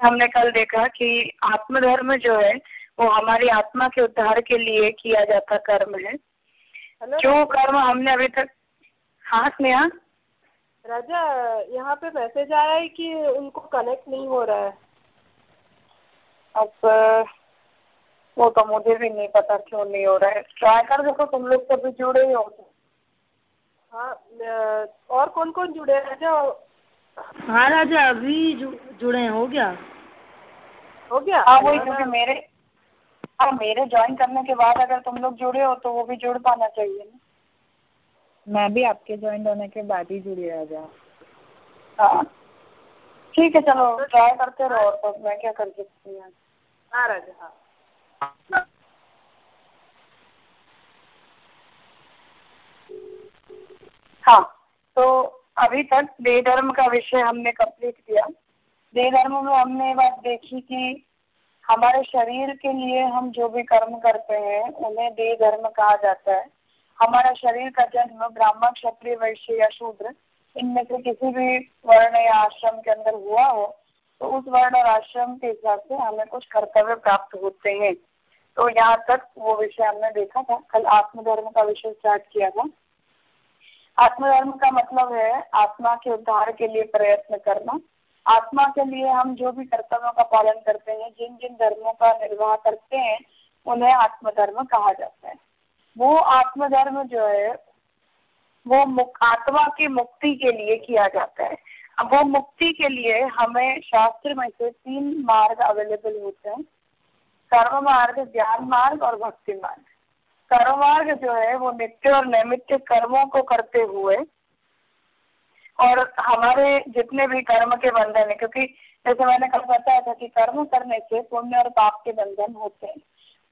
हमने कल देखा कि आत्मधर्म जो है वो हमारी आत्मा के उद्धार के लिए किया जाता कर्म है। जो कर्म हमने अभी तक हाँ स्नेहा? राजा यहाँ पे मैसेज आया है कि उनको कनेक्ट नहीं हो रहा है। अब वो तो मुझे भी नहीं पता क्यों नहीं हो रहा है। ट्राई कर देखो तुम लोग सभी जुड़े ही हो हाँ और कौन कौन जुड़े राजा हाँ राजा अभी जुड़े हो गया? हो गया? हाँ वही क्योंकि मेरे हाँ मेरे ज्वाइन करने के बाद अगर तुम लोग जुड़े हो तो वो भी जुड़ पाना चाहिए ना। मैं भी आपके ज्वाइन होने के बाद ही जुड़ी राजा हाँ। ठीक है चलो ट्राई करते रहो और तो मैं क्या कर सकती हूँ? हाँ राजा हाँ। हाँ तो अभी तक देह धर्म का विषय हमने कंप्लीट किया। देह धर्म में हमने बात देखी कि हमारे शरीर के लिए हम जो भी कर्म करते हैं, उन्हें देह धर्म कहा जाता है। हमारा शरीर का जन्म ब्राह्मण, क्षत्रिय, वैश्य या शूद्र, इनमें से किसी भी वर्ण या आश्रम के अंदर हुआ हो तो उस वर्ण और आश्रम के हिसाब से हमें कुछ कर्तव्य प्राप्त होते हैं। तो यहाँ तक वो विषय हमने देखा था। कल आत्मधर्म का विषय स्टार्ट किया था। आत्मधर्म का मतलब है आत्मा के उद्धार के लिए प्रयत्न करना। आत्मा के लिए हम जो भी कर्तव्यों का पालन करते हैं जिन जिन धर्मों का निर्वाह करते हैं, उन्हें आत्मधर्म कहा जाता है। वो आत्मधर्म जो है, वो आत्मा की मुक्ति के लिए किया जाता है। अब वो मुक्ति के लिए हमें शास्त्र में से तीन मार्ग अवेलेबल होते हैं। कर्म मार्ग, ज्ञान मार्ग और भक्ति मार्ग। कर्म मार्ग जो है, वो नित्य और नैमित्य कर्मों को करते हुए और हमारे जितने भी कर्म के बंधन है, क्योंकि जैसे मैंने कल बताया था कि कर्म करने से पुण्य और पाप के बंधन होते हैं।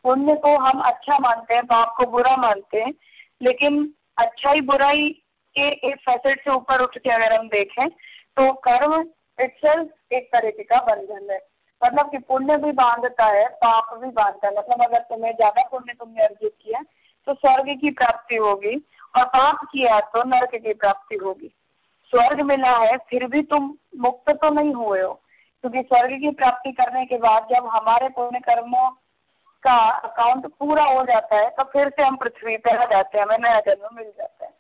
पुण्य को हम अच्छा मानते हैं, पाप को बुरा मानते हैं, लेकिन अच्छाई बुराई के एक फैसेट से ऊपर उठ के अगर हम देखें तो कर्म इट्सल्फ एक तरीके का बंधन है। मतलब कि पुण्य भी बांधता है, पाप भी बांधता है। मतलब अगर तुम्हें ज़्यादा पुण्य तुमने अर्जित किया तो स्वर्ग की प्राप्ति होगी और पाप किया तो नर्क की प्राप्ति होगी। स्वर्ग मिला है, फिर भी तुम मुक्त तो नहीं हुए हो, क्योंकि स्वर्ग की प्राप्ति करने के बाद जब हमारे पुण्य कर्मों का अकाउंट पूरा हो जाता है तो फिर से हम पृथ्वी पर आ जाते हैं, हमें नया जन्म मिल जाता है।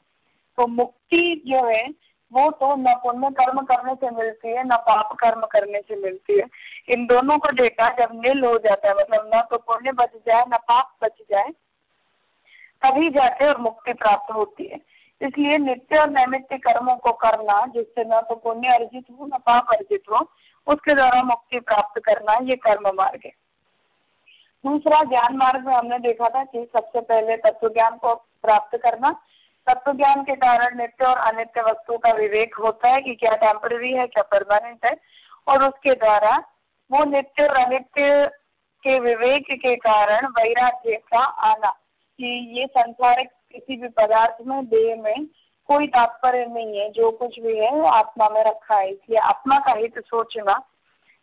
तो मुक्ति जो है वो तो न पुण्य कर्म करने से मिलती है, न पाप कर्म करने से मिलती है। इन दोनों को देखा जब नील हो जाता है मतलब न तो पुण्य बच जाए, न पाप बच जाए, तभी जाके और मुक्ति प्राप्त होती है। इसलिए नित्य और नैमित्य कर्मों को करना, जिससे न तो पुण्य अर्जित हो, न पाप अर्जित हो, उसके द्वारा मुक्ति प्राप्त करना, ये कर्म मार्ग है। दूसरा ज्ञान मार्ग में हमने देखा था कि सबसे पहले तत्व ज्ञान को प्राप्त करना तत्व ज्ञान के कारण नित्य और अनित्य वस्तु का विवेक होता है कि क्या टेम्पररी है, क्या परमानेंट है, और उसके द्वारा वो नित्य और अनित्य के विवेक के कारण वैराग्य का आना कि ये संसारिक किसी भी पदार्थ में, देह में कोई तात्पर्य नहीं है, जो कुछ भी है, वो आत्मा में रखा है। इसलिए आत्मा का हित सोचना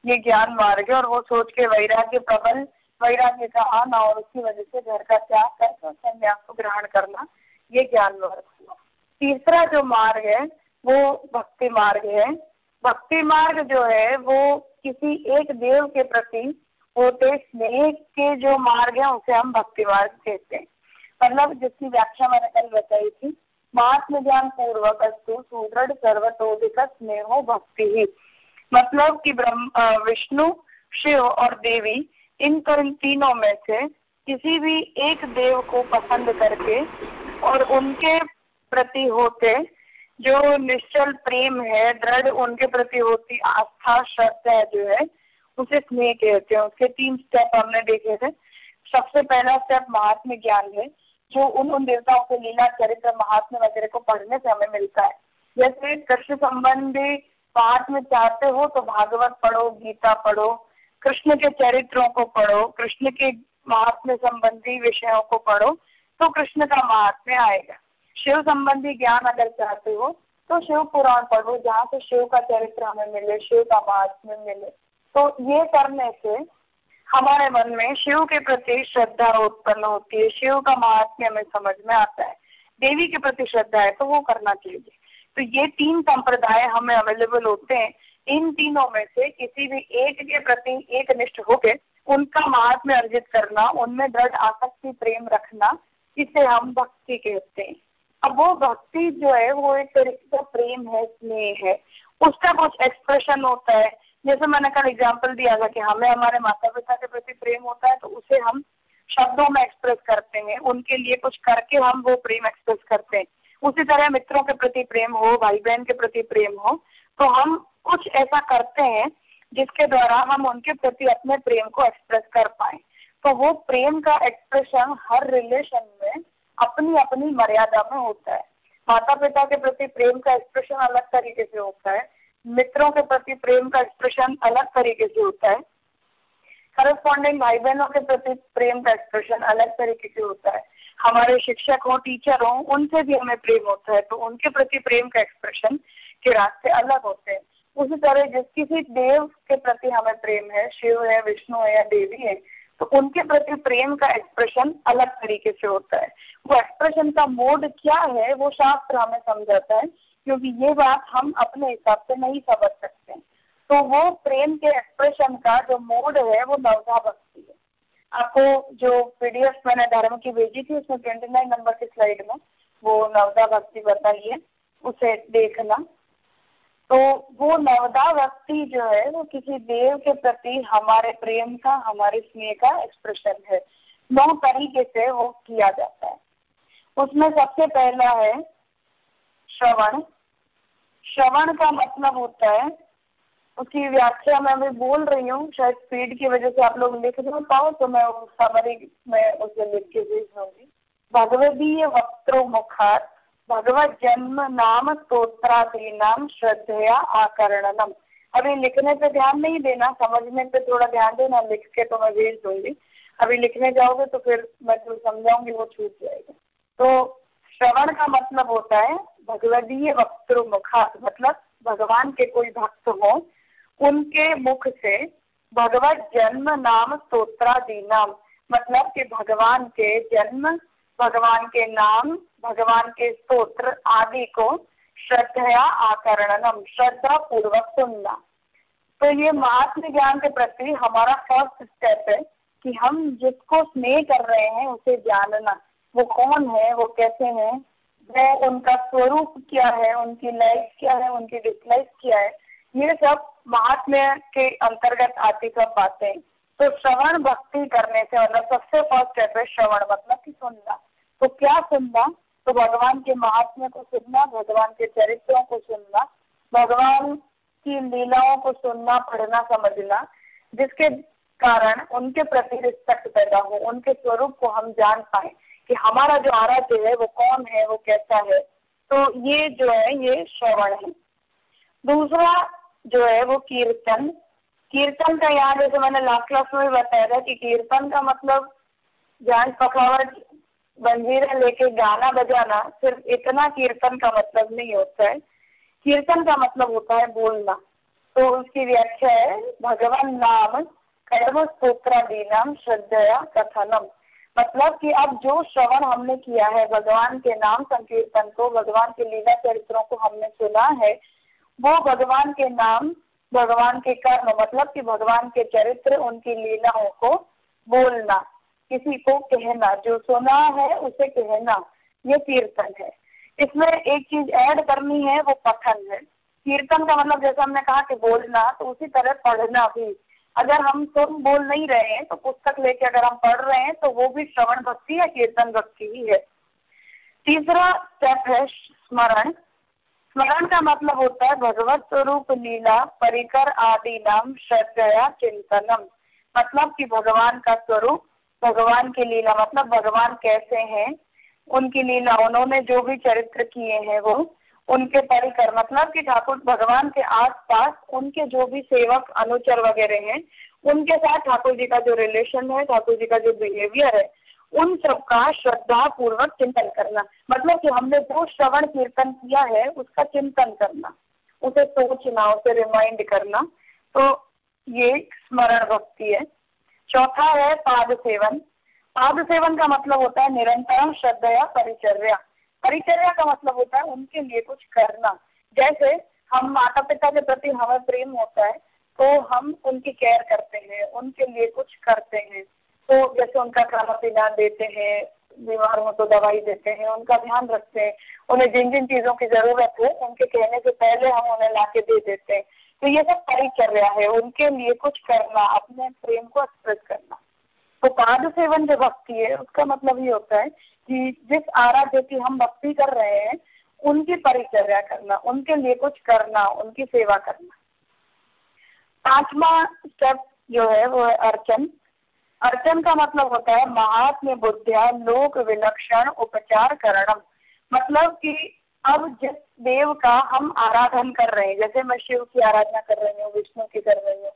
ये ज्ञान मार्ग है और वो सोच के वैराग्य प्रबल, वैराग्य का आना और उसकी वजह से घर का त्याग कर संन्यास को ग्रहण करना ये ज्ञान मार्ग। तीसरा जो मार्ग है, वो भक्ति मार्ग है। भक्ति मार्ग जो है, वो किसी एक देव के प्रति होते स्नेह के जो मार्ग है, उसे हम भक्ति मार्ग कहते हैं। मतलब जिसकी व्याख्या मैंने कल बताई थी महात्म ज्ञान पूर्वक अस्तु, सुदृढ़ सर्वतोधिक स्नेहो भक्ति ही। मतलब कि ब्रह्म विष्णु, शिव और देवी, इन तीनों में से किसी भी एक देव को पसंद करके और उनके प्रति होते जो निश्चल प्रेम है, दृढ़ उनके प्रति होती आस्था, श्रद्धा जो है, उसे स्नेह कहते हैं। उसके तीन स्टेप हमने देखे थे। सबसे पहला स्टेप महात्म ज्ञान है, जो उन उन देवताओं के लीला, चरित्र महात्मा वगैरह को पढ़ने से हमें मिलता है। जैसे कृष्ण संबंधी पाठ में चाहते हो तो भागवत पढ़ो, गीता पढ़ो, कृष्ण के चरित्रों को पढ़ो, कृष्ण के महात्म्य संबंधी विषयों को पढ़ो तो कृष्ण का महात्म्य आएगा। शिव संबंधी ज्ञान अगर चाहते हो तो शिव पुराण पढ़ो। जहाँ से शिव का चरित्र हमें मिले, शिव का महात्म्य मिले। तो ये करने से हमारे मन में शिव के प्रति श्रद्धा उत्पन्न होती है। शिव का महात्म्य हमें समझ में आता है। देवी के प्रति श्रद्धा है तो वो करना चाहिए। तो ये तीन संप्रदाय हमें अवेलेबल होते हैं। इन तीनों में से किसी भी एक के प्रति एक निष्ठ होके उनका महात्म्य अर्जित करना, उनमें दृढ़ आसक्ति, प्रेम रखना इसे हम भक्ति कहते हैं। अब वो भक्ति जो है, वो एक तरीके का प्रेम है, स्नेह है। उसका कुछ एक्सप्रेशन होता है। जैसे मैंने कल एग्ज़ाम्पल दिया था कि हमें हमारे माता पिता के प्रति प्रेम होता है तो उसे हम शब्दों में एक्सप्रेस करते हैं। उनके लिए कुछ करके हम वो प्रेम एक्सप्रेस करते हैं। उसी तरह मित्रों के प्रति प्रेम हो भाई बहन के प्रति प्रेम हो तो हम कुछ ऐसा करते हैं जिसके द्वारा हम उनके प्रति अपने प्रेम को एक्सप्रेस कर पाए। तो वो प्रेम का एक्सप्रेशन हर रिलेशन में अपनी अपनी मर्यादा में होता है। माता पिता के प्रति प्रेम का एक्सप्रेशन अलग तरीके से होता है। मित्रों के प्रति प्रेम का एक्सप्रेशन अलग तरीके से होता है। करस्पॉन्डिंग भाई बहनों के प्रति प्रेम का एक्सप्रेशन अलग तरीके से होता है। हमारे शिक्षक हो टीचर हो, उनसे भी हमें प्रेम होता है तो उनके प्रति प्रेम का एक्सप्रेशन के रास्ते अलग होते हैं। उसी तरह जिस किसी देव के प्रति हमें प्रेम है, शिव है, विष्णु है या देवी है तो उनके प्रति प्रेम का एक्सप्रेशन अलग तरीके से होता है। वो एक्सप्रेशन का मोड क्या है, वो शास्त्र हमें समझाता है, क्योंकि ये बात हम अपने हिसाब से नहीं समझ सकते तो वो प्रेम के एक्सप्रेशन का जो मोड है, वो नवधा भक्ति है। आपको जो पीडीएफ मैंने धर्म की भेजी थी, उसमें ट्वेंटी नाइन नंबर की स्लाइड में वो नवधा भक्ति बताइए, उसे देखना। तो वो नवदा व्यक्ति जो है, वो किसी देव के प्रति हमारे प्रेम का, हमारे स्नेह का एक्सप्रेशन है। नौ तरीके से वो किया जाता है। उसमें सबसे पहला है श्रवण। श्रवण का मतलब होता है, उसकी व्याख्या मैं अभी बोल रही हूँ, शायद स्पीड की वजह से आप लोग लिख दो पाओ तो मैं समरी में उसे लिख के भेज दूँगी। भगवदीय वक्त्रो मुखात भगवत जन्म नाम स्तोत्रादि नाम श्रद्धया आकरणनम अभी लिखने पे ध्यान नहीं देना, समझने पे थोड़ा ध्यान देना, लिख के तो मैं भेज दूँगी। अभी लिखने जाओगे तो फिर मैं जो समझाऊँगी वो छूट जाएगा। तो श्रवण का मतलब होता है भगवदीय वक्तृ मुखात मतलब भगवान के कोई भक्त हो, उनके मुख से भगवत जन्म नाम स्तोत्रादि नाम मतलब कि भगवान के जन्म, भगवान के नाम भगवान के स्तोत्र आदि को श्रद्धया आकरणनम श्रद्धा पूर्वक सुनना। तो ये महात्म ज्ञान के प्रति हमारा फ़र्स्ट स्टेप है कि हम जिसको स्नेह कर रहे हैं, उसे जानना। वो कौन है, वो कैसे है? वह उनका स्वरूप क्या है, उनकी लाइफ क्या है, उनकी डिसलाइफ क्या है? ये सब महात्म्य के अंतर्गत आती सब बातें। तो श्रवण भक्ति करने से मतलब सबसे फ़र्स्ट स्टेप है श्रवण मतलब कि सुनना। तो क्या सुनना? तो भगवान के महात्म्य को सुनना, भगवान के चरित्रों को सुनना, भगवान की लीलाओं को सुनना, पढ़ना, समझना, जिसके कारण उनके प्रति रिस्पेक्ट पैदा हो, उनके स्वरूप को हम जान पाए कि हमारा जो आराध्य है, वो कौन है, वो कैसा है। तो ये जो है, ये श्रवण है। दूसरा जो है, वो कीर्तन। कीर्तन का यहाँ जैसे मैंने लास्ट क्लास में बताया था कि कीर्तन का मतलब जान पखावट बंजीरा लेके गाना बजाना सिर्फ़ इतना कीर्तन का मतलब नहीं होता है। कीर्तन का मतलब होता है बोलना। तो उसकी व्याख्या है, भगवान नाम कर्म स्त्रोत्रादि श्रद्धया कथनम। मतलब कि अब जो श्रवण हमने किया है, भगवान के नाम संकीर्तन को, भगवान के लीला चरित्रों को हमने सुना है, वो भगवान के नाम, भगवान के कर्म मतलब कि भगवान के चरित्र, उनकी लीलाओं को बोलना। किसी को कहना, जो सुना है उसे कहना, ये कीर्तन है। इसमें एक चीज़ ऐड करनी है, वो पठन है। कीर्तन का मतलब जैसे हमने कहा कि बोलना तो उसी तरह पढ़ना भी। अगर हम सुन बोल नहीं रहे हैं तो पुस्तक लेके अगर हम पढ़ रहे हैं तो वो भी श्रवण भक्ति या कीर्तन भक्ति ही है। तीसरा स्टेप है स्मरण। स्मरण का मतलब होता है भगवत स्वरूप लीला, परिकर आदि नाम, श्रद्धया चिंतनम। मतलब कि भगवान का स्वरूप भगवान की लीला मतलब भगवान कैसे हैं, उनकी लीला, उन्होंने जो भी चरित्र किए हैं वो, उनके परिकर मतलब कि ठाकुर भगवान के आसपास उनके जो भी सेवक, अनुचर वगैरह हैं, उनके साथ ठाकुर जी का जो रिलेशन है, ठाकुर जी का जो बिहेवियर है, उन सब का श्रद्धा पूर्वक चिंतन करना। मतलब कि हमने जो श्रवण कीर्तन किया है, उसका चिंतन करना, उसे सोचना, उसे रिमाइंड करना तो ये स्मरण भक्ति है। चौथा है पाद सेवन। पाद सेवन का मतलब होता है निरंतर श्रद्धा या परिचर्या। परिचर्या का मतलब होता है उनके लिए कुछ करना। जैसे हम माता पिता के प्रति हमें प्रेम होता है तो हम उनकी केयर करते हैं, उनके लिए कुछ करते हैं। तो जैसे उनका खाना पीना देते हैं, बीमार हो तो दवाई देते हैं, उनका ध्यान रखते हैं, उन्हें जिन जिन चीज़ों की ज़रूरत है, उनके कहने से पहले हम उन्हें ला के दे देते हैं। तो ये सब परिचर्या है, उनके लिए कुछ करना, अपने प्रेम को एक्सप्रेस करना। तो पाद सेवन जो भक्ति है, उसका मतलब ये होता है कि जिस आराध्य की हम भक्ति कर रहे हैं, उनकी परिचर्या करना, उनके लिए कुछ करना, उनकी सेवा करना। पांचवा स्टेप जो है, वो है अर्चन। अर्चन का मतलब होता है महात्म्य बुद्धिया, लोक विलक्षण उपचार करणम। मतलब कि अब जिस देव का हम आराधन कर रहे हैं, जैसे मैं शिव की आराधना कर रही हूँ, विष्णु की कर रही हूँ,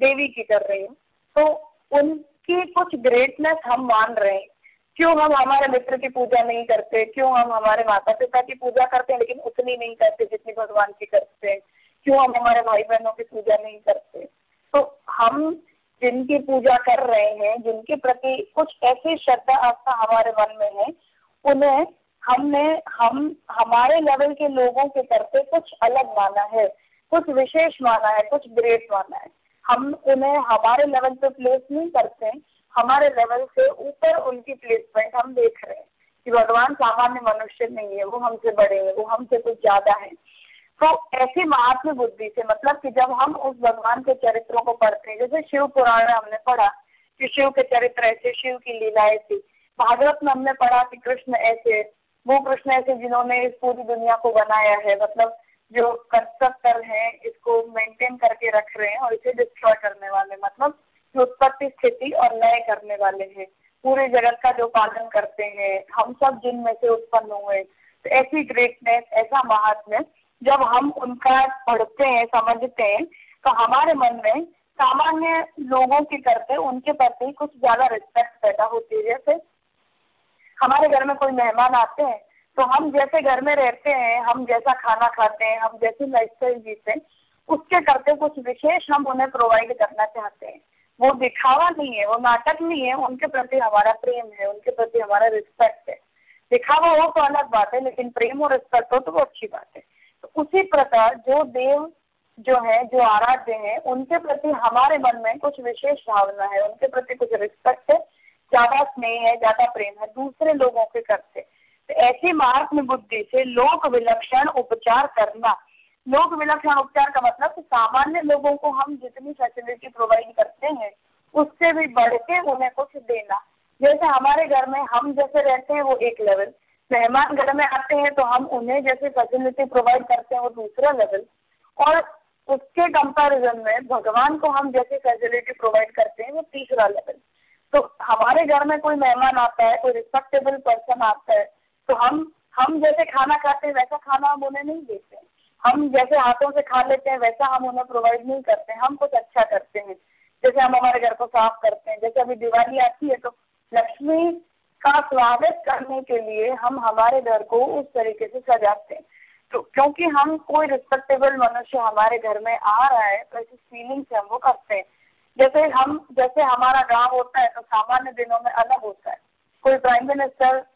देवी की कर रही हूँ तो उनकी कुछ ग्रेटनेस हम मान रहे हैं। क्यों हम हमारे मित्र की पूजा नहीं करते? क्यों हम हमारे माता पिता की पूजा करते हैं, लेकिन उतनी नहीं करते जितनी भगवान की करते हैं? क्यों हम हमारे भाई बहनों की पूजा नहीं करते? तो हम जिनकी पूजा कर रहे हैं, जिनके प्रति कुछ ऐसी श्रद्धा आस्था हमारे मन में है, उन्हें हमने, हम, हमारे लेवल के लोगों के करते कुछ अलग माना है, कुछ विशेष माना है, कुछ ग्रेट माना है। हम उन्हें हमारे लेवल पे प्लेस नहीं करते, हमारे लेवल से ऊपर उनकी प्लेसमेंट हम देख रहे हैं कि भगवान सामान्य मनुष्य नहीं है, वो हमसे बड़े हैं, वो हमसे कुछ ज़्यादा है। तो ऐसी महात्म बुद्धि से मतलब कि जब हम उस भगवान के चरित्रों को पढ़ते हैं, जैसे शिव पुराण हमने पढ़ा कि शिव के चरित्र ऐसे, शिव की लीलाएँ थी। भागवत में हमने पढ़ा कि कृष्ण ऐसे वो कृष्ण ऐसे जिन्होंने इस पूरी दुनिया को बनाया है मतलब जो कंस्ट्रक्टर हैं, इसको मेंटेन करके रख रहे हैं और इसे डिस्ट्रॉय करने वाले मतलब जो उत्पत्ति स्थिति और नए करने वाले हैं। पूरे जगत का जो पालन करते हैं, हम सब जिनमें से उत्पन्न हुए तो ऐसी ग्रेटनेस ऐसा महात्म्य, जब हम उनका पढ़ते हैं, समझते हैं तो हमारे मन में सामान्य लोगों के करते उनके प्रति कुछ ज़्यादा रिस्पेक्ट पैदा होती है। जैसे हमारे घर में कोई मेहमान आते हैं तो हम जैसे घर में रहते हैं, हम जैसा खाना खाते हैं, हम जैसी लाइफ जीते हैं, उसके करते कुछ विशेष हम उन्हें प्रोवाइड करना चाहते हैं। वो दिखावा नहीं है, वो नाटक नहीं है, उनके प्रति हमारा प्रेम है, उनके प्रति हमारा रिस्पेक्ट है। दिखावा हो तो अलग बात है, लेकिन प्रेम और रिस्पेक्ट हो तो वो अच्छी बात है। तो उसी प्रकार जो देव जो है, जो आराध्य है, उनके प्रति हमारे मन में कुछ विशेष भावना है, उनके प्रति कुछ रिस्पेक्ट है ज़्यादा स्नेह है, ज़्यादा प्रेम है, दूसरे लोगों के करते तो ऐसी मार्ग में बुद्धि से लोक विलक्षण उपचार करना। लोक विलक्षण उपचार का मतलब सामान्य लोगों को हम जितनी फैसिलिटी प्रोवाइड करते हैं, उससे भी बढ़ के उन्हें कुछ देना। जैसे हमारे घर में हम जैसे रहते हैं, वो एक लेवल मेहमान घर में आते हैं तो हम उन्हें जैसे फैसिलिटी प्रोवाइड करते हैं, वो दूसरा लेवल और उसके कंपैरिजन में भगवान को हम जैसे फैसिलिटी प्रोवाइड करते हैं, वो तीसरा लेवल तो हमारे घर में कोई मेहमान आता है, कोई रिस्पेक्टेबल पर्सन आता है तो हम हम जैसे खाना खाते हैं, वैसा खाना हम उन्हें नहीं देते हम जैसे हाथों से खा लेते हैं, वैसा हम उन्हें प्रोवाइड नहीं करते हम कुछ अच्छा करते हैं। जैसे हम हमारे घर को साफ़ करते हैं, जैसे अभी दिवाली आती है तो लक्ष्मी का स्वागत करने के लिए हम हमारे घर को उस तरीके से सजाते हैं। तो क्योंकि हम कोई रिस्पेक्टेबल मनुष्य हमारे घर में आ रहा है तो ऐसी फीलिंग से हम वो करते हैं। जैसे हम, जैसे हमारा गाँव होता है तो सामान्य दिनों में अलग होता है। कोई प्राइम मिनिस्टर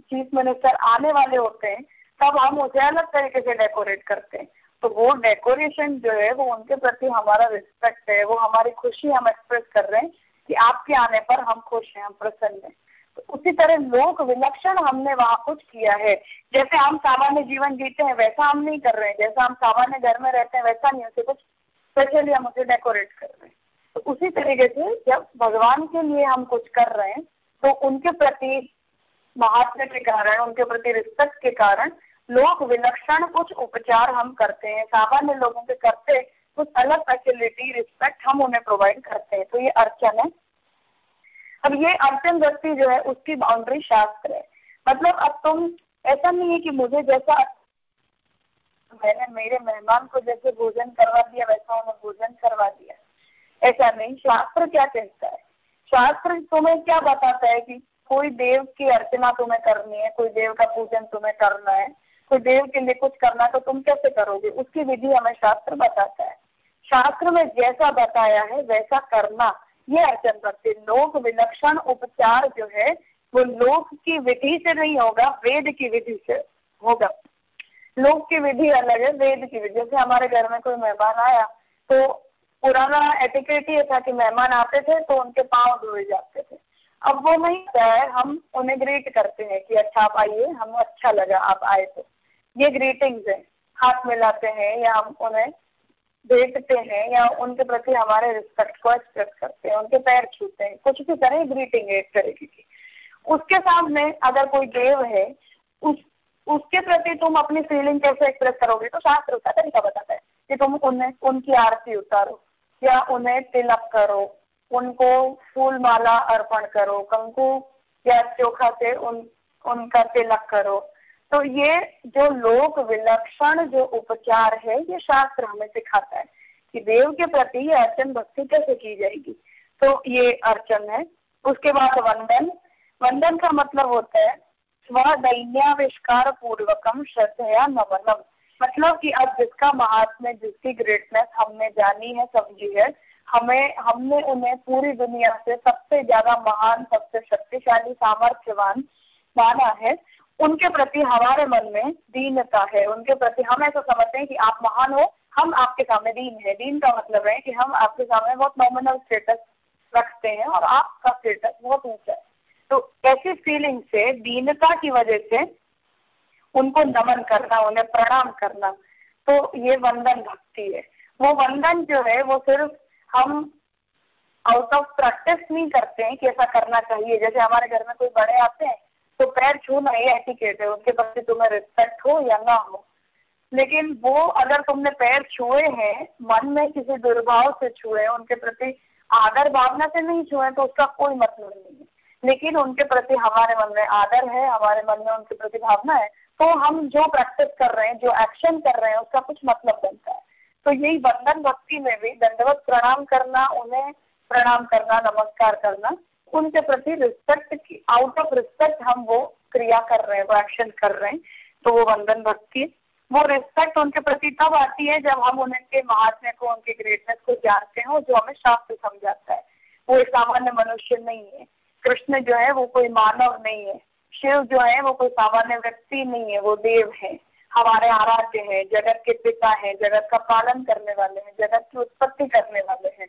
चीफ मिनिस्टर आने वाले होते हैं, तब हम उसे अलग तरीके से डेकोरेट करते हैं। तो वो डेकोरेशन जो है, वो उनके प्रति हमारा रिस्पेक्ट है, वो हमारी खुशी हम एक्सप्रेस कर रहे हैं कि आपके आने पर हम खुश हैं, हम प्रसन्न हैं। तो उसी तरह लोक विलक्षण हमने वहाँ कुछ किया है। जैसे हम सामान्य जीवन जीते हैं, वैसा हम नहीं कर रहे हैं। जैसा हम सामान्य घर में रहते हैं, वैसा नहीं, उसे कुछ स्पेशली हम उसे डेकोरेट कर रहे हैं। तो उसी तरीके से जब भगवान के लिए हम कुछ कर रहे हैं तो उनके प्रति महात्म्य के कारण, उनके प्रति रिस्पेक्ट के कारण लोग विलक्षण कुछ उपचार हम करते हैं। सामान्य लोगों के करते कुछ अलग फैसिलिटी रिस्पेक्ट हम उन्हें प्रोवाइड करते हैं। तो ये अर्चन है। अब ये अर्चन व्यक्ति जो है, उसकी बाउंड्री शास्त्र है। मतलब अब तुम, ऐसा नहीं है कि मुझे जैसा मैंने मेरे मेहमान को जैसे भोजन करवा दिया, वैसा उन्हें भोजन करवा दिया। ऐसा नहीं, शास्त्र क्या कहता है? शास्त्र तुम्हें क्या बताता है कि कोई देव की अर्चना तुम्हें करनी है, कोई देव का पूजन तुम्हें करना है, कोई देव के लिए कुछ करना तो तुम कैसे करोगे? उसकी विधि हमें शास्त्र बताता है। शास्त्र में जैसा बताया है, वैसा करना। ये अर्चन भक्ति, लोक विलक्षण उपचार जो है, वो लोक की विधि से नहीं होगा, वेद की विधि से होगा। लोक की विधि अलग है, वेद की विधि। जैसे हमारे घर में कोई मेहमान आया तो पुराना एटिकेट ये था कि मेहमान आते थे तो उनके पाँव धोए जाते थे। अब वो नहीं है हम उन्हें ग्रीट करते हैं कि अच्छा आप आइए, हम अच्छा लगा, आप आए तो। ये ग्रीटिंग्स है, हाथ मिलाते हैं, या हम उन्हें देखते हैं, या उनके प्रति हमारे रिस्पेक्ट को एक्सप्रेस करते हैं, उनके पैर छूते हैं, कुछ भी करें ग्रीटिंग है एक तरीके की। उसके सामने अगर कोई देव है, उस, उसके प्रति तुम अपनी फीलिंग कैसे एक्सप्रेस करोगे? तो शास्त्र उसका तरीका बताता है कि तुम उन्हें, उनकी आरती उतारो। या उन्हें तिलक करो, उनको फूल माला अर्पण करो, कंकु या चोखा से उन, उनका तिलक करो। तो ये जो लोक विलक्षण जो उपचार है, ये शास्त्र हमें सिखाता है कि देव के प्रति ये अर्चन भक्ति कैसे की जाएगी। तो ये अर्चन है। उसके बाद वंदन। वंदन का मतलब होता है स्वदैन्याविष्कार पूर्वकम श्रद्धया नवनम मतलब कि अब जिसका महात्म्य, जिसकी ग्रेटनेस हमने जानी है, समझी है, हमें, हमने उन्हें पूरी दुनिया से सबसे ज़्यादा महान, सबसे शक्तिशाली, सामर्थ्यवान माना है। उनके प्रति हमारे मन में दीनता है। उनके प्रति हम ऐसा समझते हैं कि आप महान हो, हम आपके सामने दीन है। दीन का मतलब है कि हम आपके सामने बहुत नॉमिनल स्टेटस रखते हैं और आपका स्टेटस बहुत ऊँचा है। तो ऐसी फीलिंग से दीनता की वजह से उनको नमन करना, उन्हें प्रणाम करना। तो ये वंदन भक्ति है। वो वंदन जो है, वो सिर्फ़ हम आउट ऑफ़ प्रैक्टिस नहीं करते हैं कि ऐसा करना चाहिए। जैसे हमारे घर में कोई बड़े आते हैं तो पैर छूना ये एटिकेट है। उनके प्रति तुम्हें रिस्पेक्ट हो या ना हो। लेकिन वो अगर तुमने पैर छुए हैं, मन में किसी दुर्भाव से छुए उनके प्रति आदर भावना से नहीं छुए तो उसका कोई मतलब नहीं है। लेकिन उनके प्रति हमारे मन में आदर है, हमारे मन में उनके प्रति भावना है तो हम जो प्रैक्टिस कर रहे हैं, जो एक्शन कर रहे हैं, उसका कुछ मतलब बनता है। तो यही बंधन भक्ति में भी दंडवत प्रणाम करना, उन्हें प्रणाम करना, नमस्कार करना, उनके प्रति रिस्पेक्ट की आउट ऑफ़ रिस्पेक्ट हम वो क्रिया कर रहे हैं, वो एक्शन कर रहे हैं तो वो वंदन भक्ति वो रिस्पेक्ट उनके प्रति तब आती है जब हम उनके महात्म्य को, उनके ग्रेटनेस को जानते हैं जो हमें शास्त्र समझाता है। वो एक सामान्य मनुष्य नहीं है। कृष्ण जो है वो कोई मानव नहीं है। शिव जो है, वो कोई सामान्य व्यक्ति नहीं है, वो देव है। हमारे आराध्य है, जगत के पिता है, जगत का पालन करने वाले हैं, जगत की उत्पत्ति करने वाले हैं।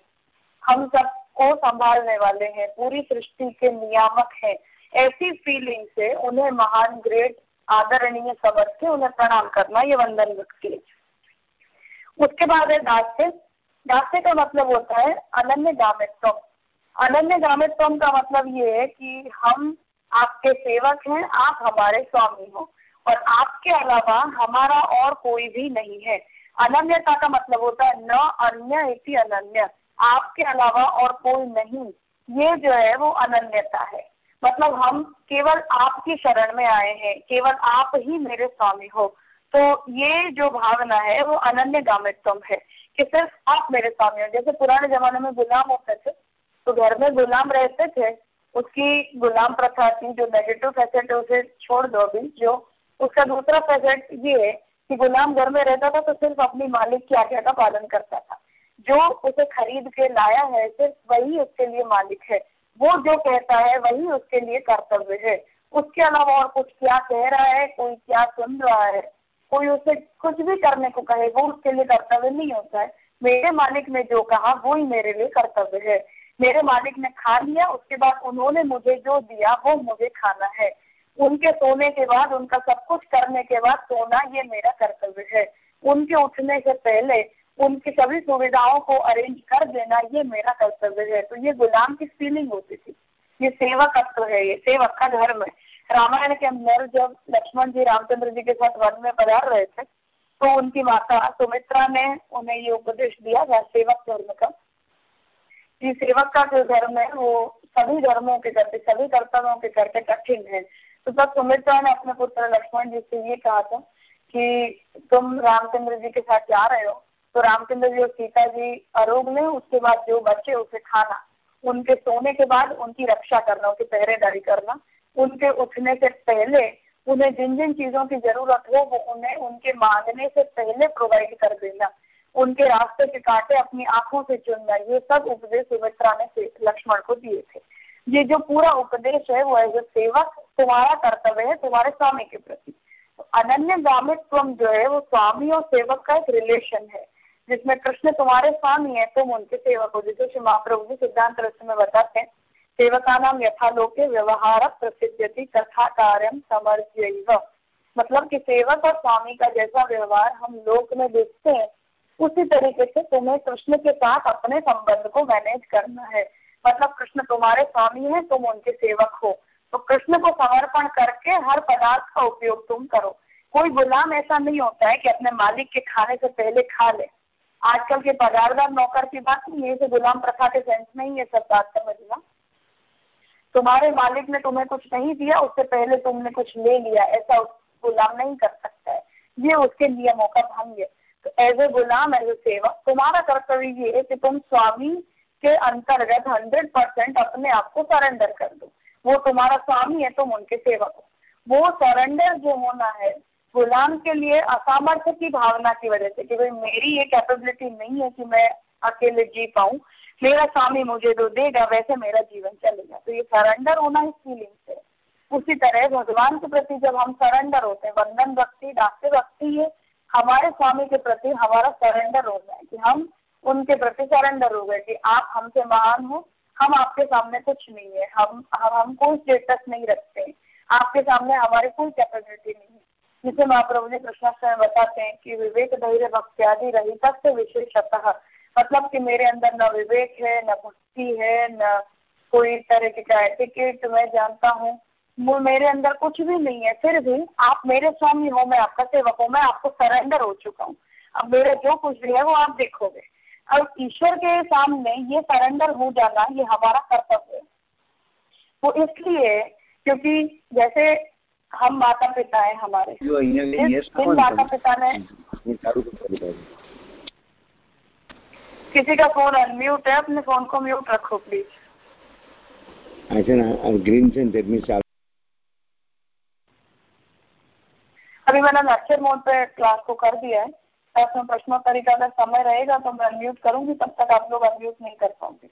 हम सबको संभालने वाले हैं, पूरी सृष्टि के नियामक हैं। ऐसी फीलिंग से उन्हें महान ग्रेट आदरणीय समझ के उन्हें प्रणाम करना ये वंदन भक्ति उसके बाद है दास्य। दास्य का मतलब होता है अनन्य गामित्व अनन्य गामित्व का मतलब ये है कि हम आपके सेवक हैं, आप हमारे स्वामी हो, और आपके अलावा हमारा और कोई भी नहीं है। अनन्यता का मतलब होता है न अन्य इति अनन्य, आपके अलावा और कोई नहीं। ये जो है, वो अनन्यता है। मतलब हम केवल आपकी शरण में आए हैं, केवल आप ही मेरे स्वामी हो। तो ये जो भावना है, वो अनन्य गामित्व है कि सिर्फ़ आप मेरे स्वामी हो। जैसे पुराने जमाने में गुलाम होते थे तो घर में गुलाम रहते थे उसकी गुलाम प्रथा थी, जो नेगेटिव फैसेट है, उसे छोड़ दो अभी, जो उसका दूसरा फैसेट ये है कि गुलाम घर में रहता था तो सिर्फ़ अपनी मालिक की आज्ञा का पालन करता था। जो उसे खरीद के लाया है, सिर्फ़ वही उसके लिए मालिक है। वो जो कहता है, वही उसके लिए कर्तव्य है। उसके अलावा और कुछ क्या कह रहा है, कोई क्या सुन रहा है, कोई उसे कुछ भी करने को कहे, वो उसके लिए कर्तव्य नहीं होता है। मेरे मालिक ने जो कहा, वो ही मेरे लिए कर्तव्य है। मेरे मालिक ने खा लिया, उसके बाद उन्होंने मुझे जो दिया वो मुझे खाना है। उनके सोने के बाद, उनका सब कुछ करने के बाद सोना ये मेरा कर्तव्य है। उनके उठने से पहले उनकी सभी सुविधाओं को अरेंज कर देना ये मेरा कर्तव्य है। तो ये गुलाम की फीलिंग होती थी। ये सेवकत्व है, ये सेवक का धर्म है। रामायण के अंदर जब लक्ष्मण जी रामचंद्र जी के साथ वन में पधार रहे थे तो उनकी माता सुमित्रा ने उन्हें ये उपदेश दिया सेवक धर्म का कि सेवक का जो धर्म है, वो सभी धर्मों के करते सभी कर्तव्यों के करते कठिन है। तो तब सुमित्रा ने, अपने पुत्र लक्ष्मण जी से ये कहा था कि तुम रामचंद्र जी के साथ जा रहे हो तो रामचंद्र जी और सीता जी आरोग्य में, उसके बाद जो बच्चे उसे खाना, उनके सोने के बाद उनकी रक्षा करना, उनकी पहरेदारी करना, उनके उठने से पहले, उन्हें जिन जिन चीज़ों की ज़रूरत हो, वो उन्हें उनके मांगने से पहले प्रोवाइड कर देना। उनके रास्ते के कांटे अपनी आँखों से चुनना ये सब उपदेश सुमित्रा ने लक्ष्मण को दिए थे। ये जो पूरा उपदेश है, वो एज ए सेवक, तुम्हारा कर्तव्य है, तुम्हारे स्वामी के प्रति। अनन्य गामित्व जो है, वो स्वामी और सेवक का एक रिलेशन है, जिसमें कृष्ण तुम्हारे स्वामी है, तुम उनके सेवक हो। जैसे श्री महाप्रभु जी सिद्धांत रस में बताते हैं, सेवका नाम यथालोके व्यवहार प्रसिद्ध कथा कार्य समर्थ मतलब कि सेवक और स्वामी का जैसा व्यवहार हम लोक में देखते हैं उसी तरीके से तुम्हें कृष्ण के साथ अपने संबंध को मैनेज करना है। मतलब कृष्ण तुम्हारे स्वामी है, तुम उनके सेवक हो। तो कृष्ण को समर्पण करके हर पदार्थ का उपयोग तुम करो। कोई गुलाम ऐसा नहीं होता है कि अपने मालिक के खाने से पहले खा ले। आजकल के पगारदार नौकर की बात नहीं है गुलाम प्रथा के सेंस में ही ये सब बात समझना तुम्हारे मालिक ने तुम्हें कुछ नहीं दिया, उससे पहले तुमने कुछ ले लिया, ऐसा गुलाम नहीं कर सकता है। ये उसके नियमों का भंग है। As a Ghulam as a सेवक, तुम्हारा कर्तव्य ये है कि तुम स्वामी के अंतर्गत हंड्रेड परसेंट अपने आप को सरेंडर कर दो। वो तुम्हारा स्वामी है, तुम उनके सेवक हो। वो सरेंडर जो होना है, गुलाम के लिए असामर्थ्य की भावना की वजह से कि भाई मेरी ये कैपेबिलिटी नहीं है कि मैं अकेले जी पाऊँ, मेरा स्वामी मुझे जो देगा, वैसे मेरा जीवन चलेगा। तो ये सरेंडर होना इस फीलिंग से उसी तरह भगवान के प्रति जब हम सरेंडर होते हैं बंधन भक्ति दास्य भक्ति, ये हमारे स्वामी के प्रति हमारा सरेंडर हो जाए कि हम उनके प्रति सरेंडर हो गए कि आप हमसे महान हो हम आपके सामने कुछ नहीं है हम हम, हम कोई स्टेटस नहीं रखते आपके सामने हमारी कोई कैपेबिलिटी नहीं है। जिसे महाप्रभु जी कृष्णाष्ट में बताते हैं कि विवेक धैर्य भक्त्यादि रहित से विशेषतः मतलब कि मेरे अंदर न विवेक है न भक्ति है न कोई तरह का एटिकेट मैं जानता हूँ। मेरे अंदर कुछ भी नहीं है फिर भी आप मेरे स्वामी हो मैं आपका सेवक हूँ मैं आपको सरेंडर हो चुका हूँ। अब मेरा जो कुछ भी है वो आप देखोगे। अब ईश्वर के सामने ये सरेंडर हो जाना ये हमारा कर्तव्य है। वो इसलिए क्योंकि जैसे हम माता पिता है हमारे इन माता पिता ने किसी का फ़ोन अनम्यूट है अपने फ़ोन को म्यूट रखो प्लीज़ ग्रीन अभी मैंने लेक्चर मोड पे क्लास को कर दिया है उसमें प्रश्नोत्तरी का अगर समय रहेगा तो मैं अनम्यूट करूँगी, तब तक आप लोग अनम्यूट नहीं कर पाओगे।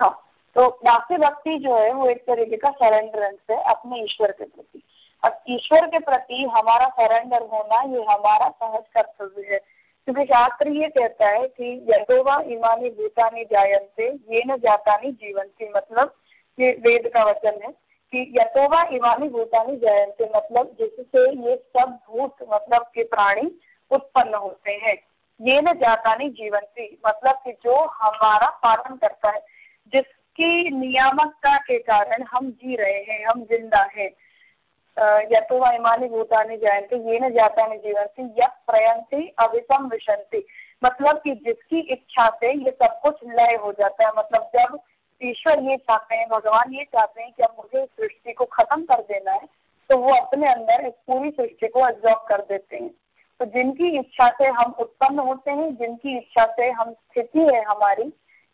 हाँ तो दास्य भक्ति जो है, वो एक तरीके का सरेंडरेंस है अपने ईश्वर के प्रति। अब ईश्वर के प्रति हमारा सरेंडर होना ये हमारा सहज कर्तव्य है। क्योंकि शास्त्र ये कहता है कि यदोवा इमानी भूतानी जायंते ये न जातानी जीवन की मतलब ये वेद का वचन है। कि यथोवा इमानी भूतानी जयंते मतलब जिससे ये सब भूत मतलब के प्राणी उत्पन्न होते हैं। ये न जातानी जीवंती मतलब कि जो हमारा पालन करता है, जिसकी नियामकता के कारण हम जी रहे हैं, हम ज़िंदा हैं। यथोवा इमानी भूतानी जयंती ये न जातानी जीवंती यह प्रयंती अभिसम विशंति मतलब कि जिसकी इच्छा से ये सब कुछ लय हो जाता है मतलब जब ईश्वर ये चाहते हैं, भगवान ये चाहते हैं कि अब मुझे इस सृष्टि को खत्म कर देना है तो वो अपने अंदर इस पूरी सृष्टि को अब्जॉर्ब कर देते हैं। तो जिनकी इच्छा से हम उत्पन्न होते हैं, जिनकी इच्छा से हम स्थिति है हमारी,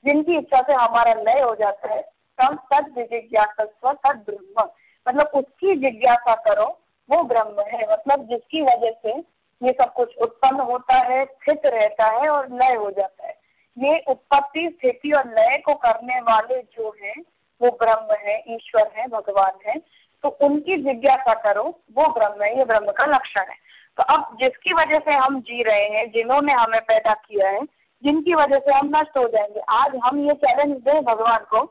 जिनकी इच्छा से हमारा लय हो जाता है, तब तद जिज्ञासस्व तद ब्रह्म। मतलब उसकी जिज्ञासा करो, वो ब्रह्म है। मतलब जिसकी वजह से ये सब कुछ उत्पन्न होता है, स्थित रहता है और लय हो जाता है। ये उत्पत्ति, स्थिति और लय को करने वाले जो हैं, वो ब्रह्म है, ईश्वर है, भगवान है तो उनकी जिज्ञासा करो, वो ब्रह्म है, ये ब्रह्म का लक्षण है। तो अब जिसकी वजह से हम जी रहे हैं, जिन्होंने हमें पैदा किया है, जिनकी वजह से हम नष्ट हो जाएँगे, आज हम ये चैलेंज दें भगवान को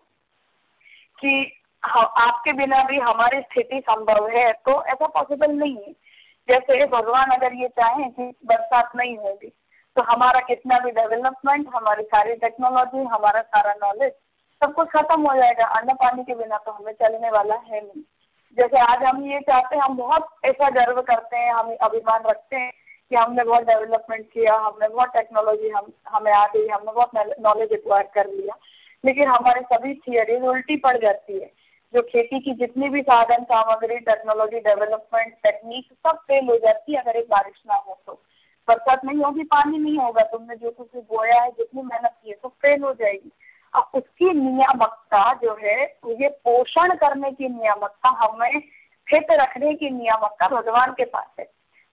कि आपके बिना भी हमारी स्थिति संभव है तो ऐसा पॉसिबल नहीं है। जैसे भगवान अगर ये चाहें कि बरसात नहीं होगी तो हमारा कितना भी डेवलपमेंट हमारी सारी टेक्नोलॉजी हमारा सारा नॉलेज सब कुछ खत्म हो जाएगा। अन्न पानी के बिना तो हमें चलने वाला है नहीं। जैसे आज हम ये चाहते हैं, हम बहुत ऐसा गर्व करते हैं, हम अभिमान रखते हैं कि हमने बहुत डेवलपमेंट किया, हमने बहुत टेक्नोलॉजी हम, हमें आ गई, हमने बहुत नॉलेज एक्वायर कर लिया। लेकिन हमारे सभी थियरीज उल्टी पड़ जाती है। जो खेती की जितनी भी साधन, सामग्री टेक्नोलॉजी डेवलपमेंट टेक्निक सब फेल हो जाती है अगर एक बारिश ना हो तो। बरसात नहीं होगी, पानी नहीं होगा। तुमने जो कुछ बोया है, जितनी मेहनत की है तो फेल हो जाएगी। अब उसकी नियामकता जो है, ये पोषण करने की नियामकता, हमें फिट रखने की नियामकता भगवान के पास है।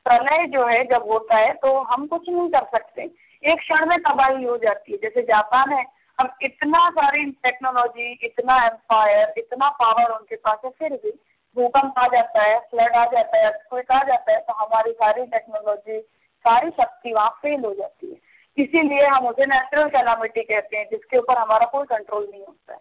प्रलय जो है, जब होता है तो हम कुछ नहीं कर सकते। एक क्षण में तबाही हो जाती है। जैसे जापान है, अब इतना सारी टेक्नोलॉजी इतना एम्पायर इतना पावर उनके पास है, फिर भी भूकंप आ जाता है फ्लड आ जाता है कोई आ जाता है तो हमारी सारी टेक्नोलॉजी सारी शक्ति वहाँ फेल हो जाती है। इसीलिए हम उसे नेचुरल कैलामिटी कहते हैं, जिसके ऊपर हमारा कोई कंट्रोल नहीं होता है।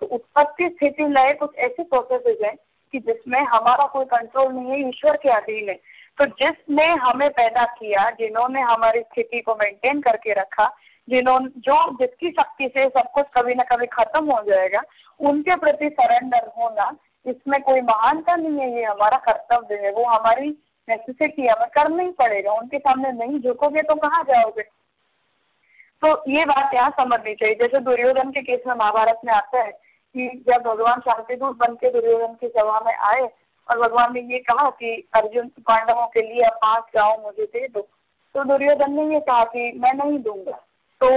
तो उत्पत्ति स्थिति लय कुछ ऐसी प्रोसेसेस है कि जिसमें हमारा कोई कंट्रोल नहीं है, ईश्वर के अधीन है। तो जिसने हमें पैदा किया, जिन्होंने हमारी स्थिति को मेंटेन करके रखा जिन्होंने जो जिसकी शक्ति से सब कुछ कभी ना कभी खत्म हो जाएगा, उनके प्रति सरेंडर होना, इसमें कोई महानता नहीं है, ये हमारा कर्तव्य है। वो हमारी नेसेसिटी हमें करना ही पड़ेगा उनके सामने नहीं झुकोगे तो कहाँ जाओगे? तो ये बात यहाँ समझनी चाहिए। जैसे दुर्योधन के केस में महाभारत में आता है कि जब भगवान शांतिदूत बन के दुर्योधन की सभा में आए और भगवान ने ये कहा कि अर्जुन पांडवों के लिए अब पाँच गाँव मुझे दे दो। तो दुर्योधन ने ये कहा कि मैं नहीं दूँगा। तो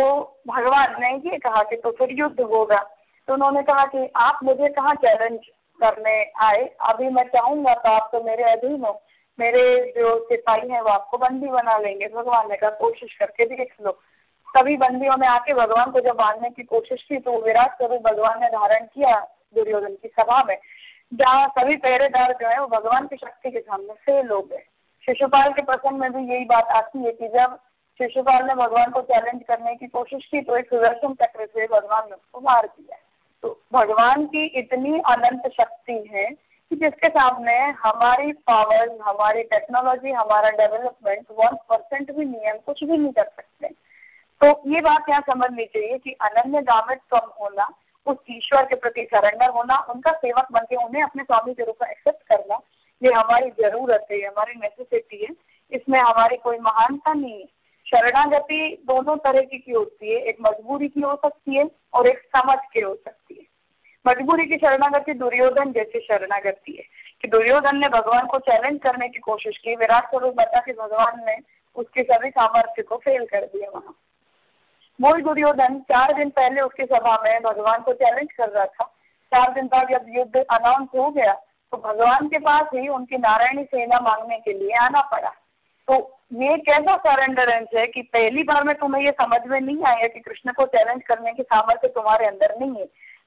भगवान ने ये कहा कि तो फिर युद्ध होगा। तो उन्होंने कहा कि आप मुझे कहाँ चैलेंज करने आए? अभी मैं चाहूँगा तो आप तो मेरे अधीन हो। मेरे जो सिपाही हैं वो आपको बंदी बना लेंगे, भगवान ने कहा, कोशिश करके देख लो। सभी बंदियों में आके भगवान को जब बांधने की कोशिश की तो विराट स्वरूप भगवान ने धारण किया दुर्योधन की सभा में, जहाँ सभी पहरेदार जो है वो भगवान की शक्ति के सामने फेल हो गए। शिशुपाल के प्रसंग में भी यही बात आती है कि जब शिशुपाल ने भगवान को चैलेंज करने की कोशिश की तो एक सुदर्शन चक्र से भगवान ने उसको मार दिया। तो भगवान की इतनी अनंत शक्ति है कि जिसके सामने हमारी पावर हमारी टेक्नोलॉजी हमारा डेवलपमेंट वन परसेंट भी नहीं है कुछ भी नहीं कर सकते। तो ये बात यहाँ समझनी चाहिए कि अनन्य गामित कम होना उस ईश्वर के प्रति सरेंडर होना उनका सेवक बन के उन्हें अपने स्वामी के रूप में एक्सेप्ट करना ये हमारी ज़रूरत है हमारी नेसेसिटी है। इसमें हमारी कोई महानता नहीं है। शरणागति दोनों तरह की, की होती है? एक मजबूरी की हो सकती है और एक समझ के हो सकती है। मजबूरी की शरणागति दुर्योधन जैसी शरणागति है कि दुर्योधन ने भगवान को चैलेंज करने की कोशिश की, विराट स्वरूप बता कि भगवान ने उसके सभी सामर्थ्य को फेल कर दिया वहाँ। मूल दुर्योधन चार दिन पहले उसकी सभा में भगवान को चैलेंज कर रहा था। चार दिन बाद जब युद्ध अनाउंस हो गया तो भगवान के पास ही उनकी नारायणी सेना मांगने के लिए आना पड़ा। तो ये कैसा सरेंडरेंस है कि पहली बार में तुम्हें ये समझ में नहीं आया कि कृष्ण को चैलेंज करने की सामर्थ्य तुम्हारे अंदर नहीं है।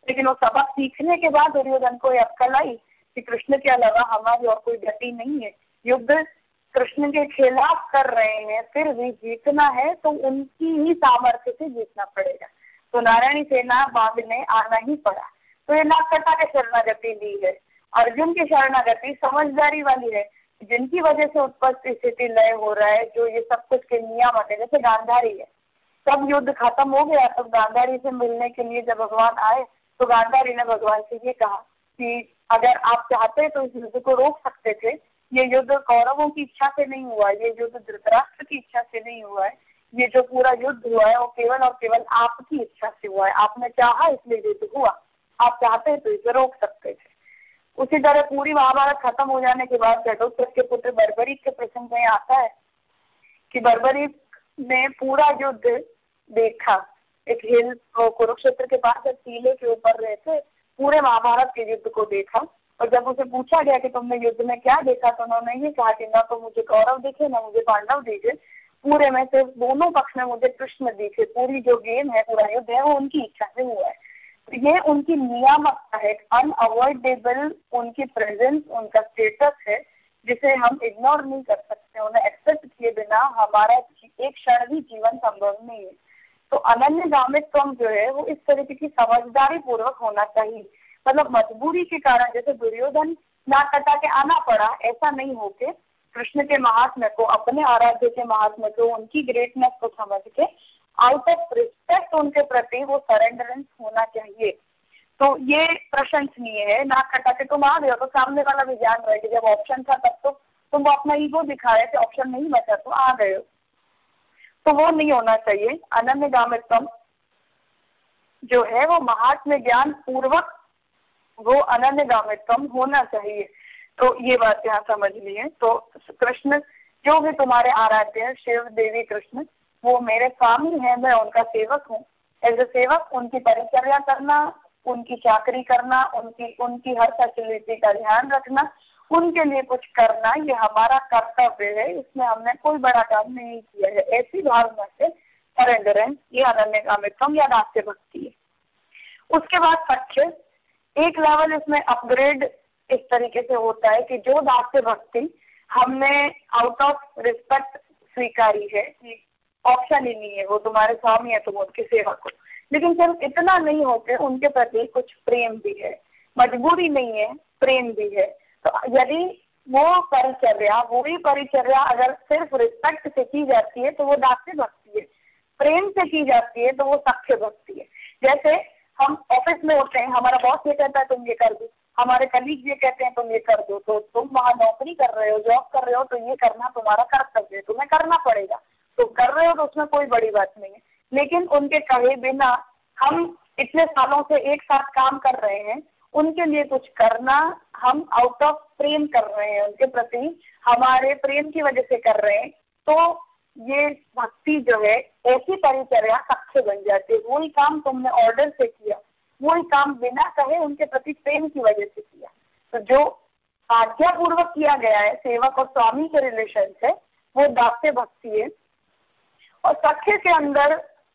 लेकिन वो सबक सीखने के बाद दुर्योधन को अक्कल आई कि कृष्ण के अलावा हमारी और कोई गति नहीं है। युद्ध कृष्ण के खिलाफ कर रहे हैं, फिर भी जीतना है तो उनकी ही सामर्थ्य से जीतना पड़ेगा। तो नारायणी सेना मांगने आना ही पड़ा। तो ये नागकटा के शरणागति ली है। अर्जुन की शरणागति समझदारी वाली है। जिनकी वजह से उत्पत्ति स्थिति लय हो रहा है, जो ये सब कुछ के नियामक है, जैसे गांधारी है। सब युद्ध खत्म हो गया, तब गांधारी से मिलने के लिए जब भगवान आए तो गांधारी ने भगवान से ये कहा कि अगर आप चाहते तो इस युद्ध को रोक सकते थे। ये युद्ध कौरवों की इच्छा से नहीं हुआ ये युद्ध धृतराष्ट्र की इच्छा से नहीं हुआ है। ये जो पूरा युद्ध हुआ है, वो केवल और केवल आपकी इच्छा से हुआ है। आपने चाहा, इसलिए युद्ध हुआ। आप चाहते तो इसे रोक सकते थे। उसी तरह पूरी महाभारत खत्म हो जाने के बाद घटोत्तर के पुत्र बर्बरी के प्रसंग में आता है कि बर्बरी ने पूरा युद्ध देखा। एक हिल कुरुक्षेत्र के पास एक टीले के ऊपर रहे थे, पूरे महाभारत के युद्ध को देखा। और जब उसे पूछा गया कि तुमने युद्ध में क्या देखा तो उन्होंने ये कहा कि ना तो मुझे कौरव दिखे, ना मुझे पांडव दिखे। पूरे में सिर्फ़ दोनों पक्ष में मुझे कृष्ण दिखे। पूरी जो गेम है, पूरा युद्ध है, वो उनकी इच्छा से हुआ है। तो ये उनकी नियामकता है अनअवॉइडेबल उनकी प्रेजेंस उनका स्टेटस है, जिसे हम इग्नोर नहीं कर सकते, उन्हें एक्सेप्ट किए बिना हमारा एक क्षण भी जीवन संभव नहीं है। तो अनन्य गामित्व जो है, वो इस तरीके की समझदारी पूर्वक होना चाहिए। मतलब मजबूरी के कारण जैसे दुर्योधन ना कटा के आना पड़ा, ऐसा नहीं होके कृष्ण के महात्म्य को, अपने आराध्य के महात्म्य को, उनकी ग्रेटनेस को समझ के आउट ऑफ़ रिस्पेक्ट उनके प्रति वो सरेंडरेंस होना चाहिए। तो ये प्रशंसनीय है नाक कटा के तुम आ गए तो सामने वाला भी जान रहे कि जब ऑप्शन था तब तो तुम अपना ईगो दिखाए थे ऑप्शन नहीं बचा तो आ गए तो वो नहीं होना चाहिए। अनन्य गामित्व जो है वो महात्म्य ज्ञान पूर्वक वो अनन्य गामित्व होना चाहिए। तो ये बात यहाँ समझनी है। तो कृष्ण जो भी तुम्हारे आराध्य है, शिव, देवी, कृष्ण, वो मेरे स्वामी है, मैं उनका सेवक हूँ। एज ए सेवक, उनकी परिचर्या करना, उनकी चाकरी करना, उनकी उनकी हर फैसिलिटी का ध्यान रखना उनके लिए कुछ करना, ये हमारा कर्तव्य है, इसमें हमने कोई बड़ा काम नहीं किया है। ऐसी भावना से सरेंडरेंस ये अनन्य कामित्व या दास्य भक्ति है। उसके बाद सख्य एक लेवल इसमें अपग्रेड इस तरीके से होता है कि जो दास्य भक्ति हमने आउट ऑफ़ रिस्पेक्ट स्वीकारी है ऑप्शन ही नहीं है, वो तुम्हारे स्वामी है, तुम उनकी सेवा को लेकिन सिर्फ़ इतना नहीं होते, उनके प्रति कुछ प्रेम भी है, मजबूरी नहीं है, प्रेम भी है। तो यदि वो परिचर्या वही परिचर्या अगर सिर्फ़ रिस्पेक्ट से की जाती है तो वो दास्य भक्ति है। प्रेम से की जाती है तो वो सख्य भक्ति है। जैसे हम ऑफ़िस में होते हैं, हमारा बॉस ये कहता है, तुम ये कर दो। हमारे कलीग ये कहते हैं, तुम ये कर दो। तो तुम वहाँ नौकरी कर रहे हो जॉब कर रहे हो तो ये करना तुम्हारा कर्तव्य है, तुम्हें करना पड़ेगा। तो कर रहे हो तो उसमें कोई बड़ी बात नहीं है। लेकिन उनके कहे बिना हम इतने सालों से एक साथ काम कर रहे हैं उनके लिए कुछ करना हम आउट ऑफ़ प्रेम कर रहे हैं, उनके प्रति, हमारे प्रेम की वजह से कर रहे हैं तो ये भक्ति जो है, ऐसी परिचर्या सख्य बन जाती है। वही काम तुमने ऑर्डर से किया। वही काम बिना कहे उनके प्रति प्रेम की वजह से किया। तो जो आज्ञा पूर्वक किया गया है, सेवक और स्वामी के रिलेशन से, वो दास्य भक्ति है। और सख्य के अंदर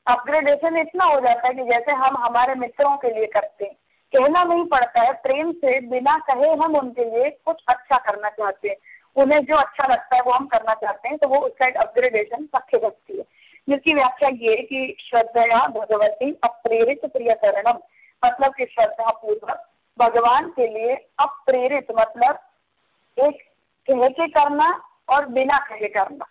अपग्रेडेशन इतना हो जाता है कि जैसे हम हमारे मित्रों के लिए करते हैं। कहना नहीं पड़ता है। प्रेम से बिना कहे हम उनके लिए कुछ अच्छा करना चाहते हैं। उन्हें जो अच्छा लगता है वो हम करना चाहते हैं तो वो उसका एक अपग्रेडेशन सख्य है। जिसकी व्याख्या ये कि श्रद्धया भगवती अप्रेरित प्रियकरणम मतलब कि श्रद्धा पूर्वक भगवान के लिए अप्रेरित मतलब एक कह के करना और बिना कहे करना।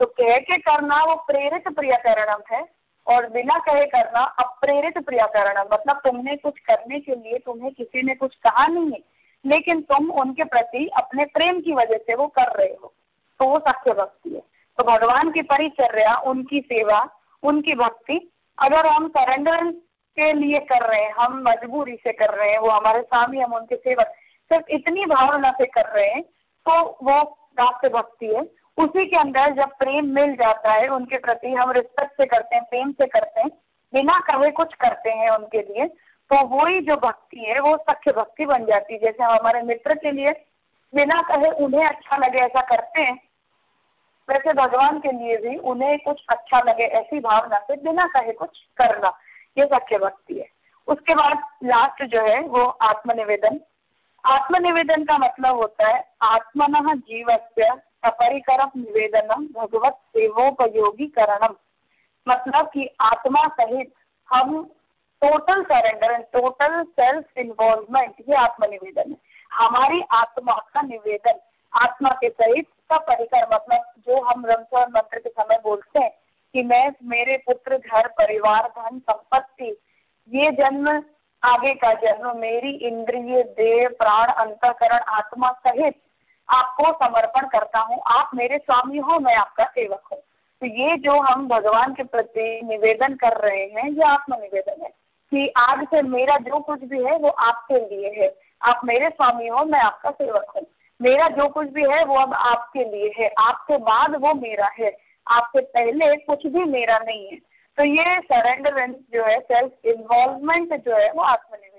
तो कह के करना वो प्रेरित प्रियकरणम है और बिना कहे करना अप्रेरित प्रियकरणम मतलब तुमने कुछ करने के लिए तुम्हें किसी ने कुछ कहा नहीं है, लेकिन तुम उनके प्रति अपने प्रेम की वजह से वो कर रहे हो। तो वो सत्य भक्ति है। तो भगवान की परिचर्या, उनकी सेवा, उनकी भक्ति, अगर हम सरेंडर के लिए कर रहे हैं, हम मजबूरी से कर रहे हैं, वो हमारे स्वामी हम उनके सेवक सिर्फ़ इतनी भावना से कर रहे हैं तो वो दास्य भक्ति है। उसी के अंदर जब प्रेम मिल जाता है, उनके प्रति हम रिस्पेक्ट से करते हैं, प्रेम से करते हैं, बिना कहे कुछ करते हैं उनके लिए तो वही जो भक्ति है, वो सख्य भक्ति बन जाती है। जैसे हम हमारे मित्र के लिए बिना कहे उन्हें अच्छा लगे ऐसा करते हैं, वैसे भगवान के लिए भी उन्हें कुछ अच्छा लगे ऐसी भावना से बिना कहे कुछ करना, ये सख्य भक्ति है। उसके बाद लास्ट जो है, वो आत्मनिवेदन। आत्मनिवेदन का मतलब होता है, आत्मन जीवस्य अपरिकर निवेदनम भगवत सेवोपयोगी करणम मतलब कि आत्मा सहित हम total surrender and total self involvement ये आत्मनिवेदन है। हमारी आत्मा का निवेदन, आत्मा के सहित का परिकर मतलब जो हम रमसौर मंत्र के समय बोलते हैं कि मैं, मेरे पुत्र, घर, परिवार, धन, संपत्ति, ये जन्म, आगे का जन्म, मेरी इंद्रिय, देह, प्राण, अंतकरण, आत्मा सहित आपको समर्पण करता हूँ। आप मेरे स्वामी हो, मैं आपका सेवक हूँ। तो ये जो हम भगवान के प्रति निवेदन कर रहे हैं, ये आत्म निवेदन है कि आज से मेरा जो कुछ भी है, वो आपके लिए है। आप मेरे स्वामी हो, मैं आपका सेवक हूँ। मेरा जो कुछ भी है, वो अब आपके लिए है। आपके बाद वो मेरा है। आपसे पहले कुछ भी मेरा नहीं है। तो ये सरेंडरेंस जो है सेल्फ इन्वॉल्वमेंट जो है, वो आत्मनिवेदन है।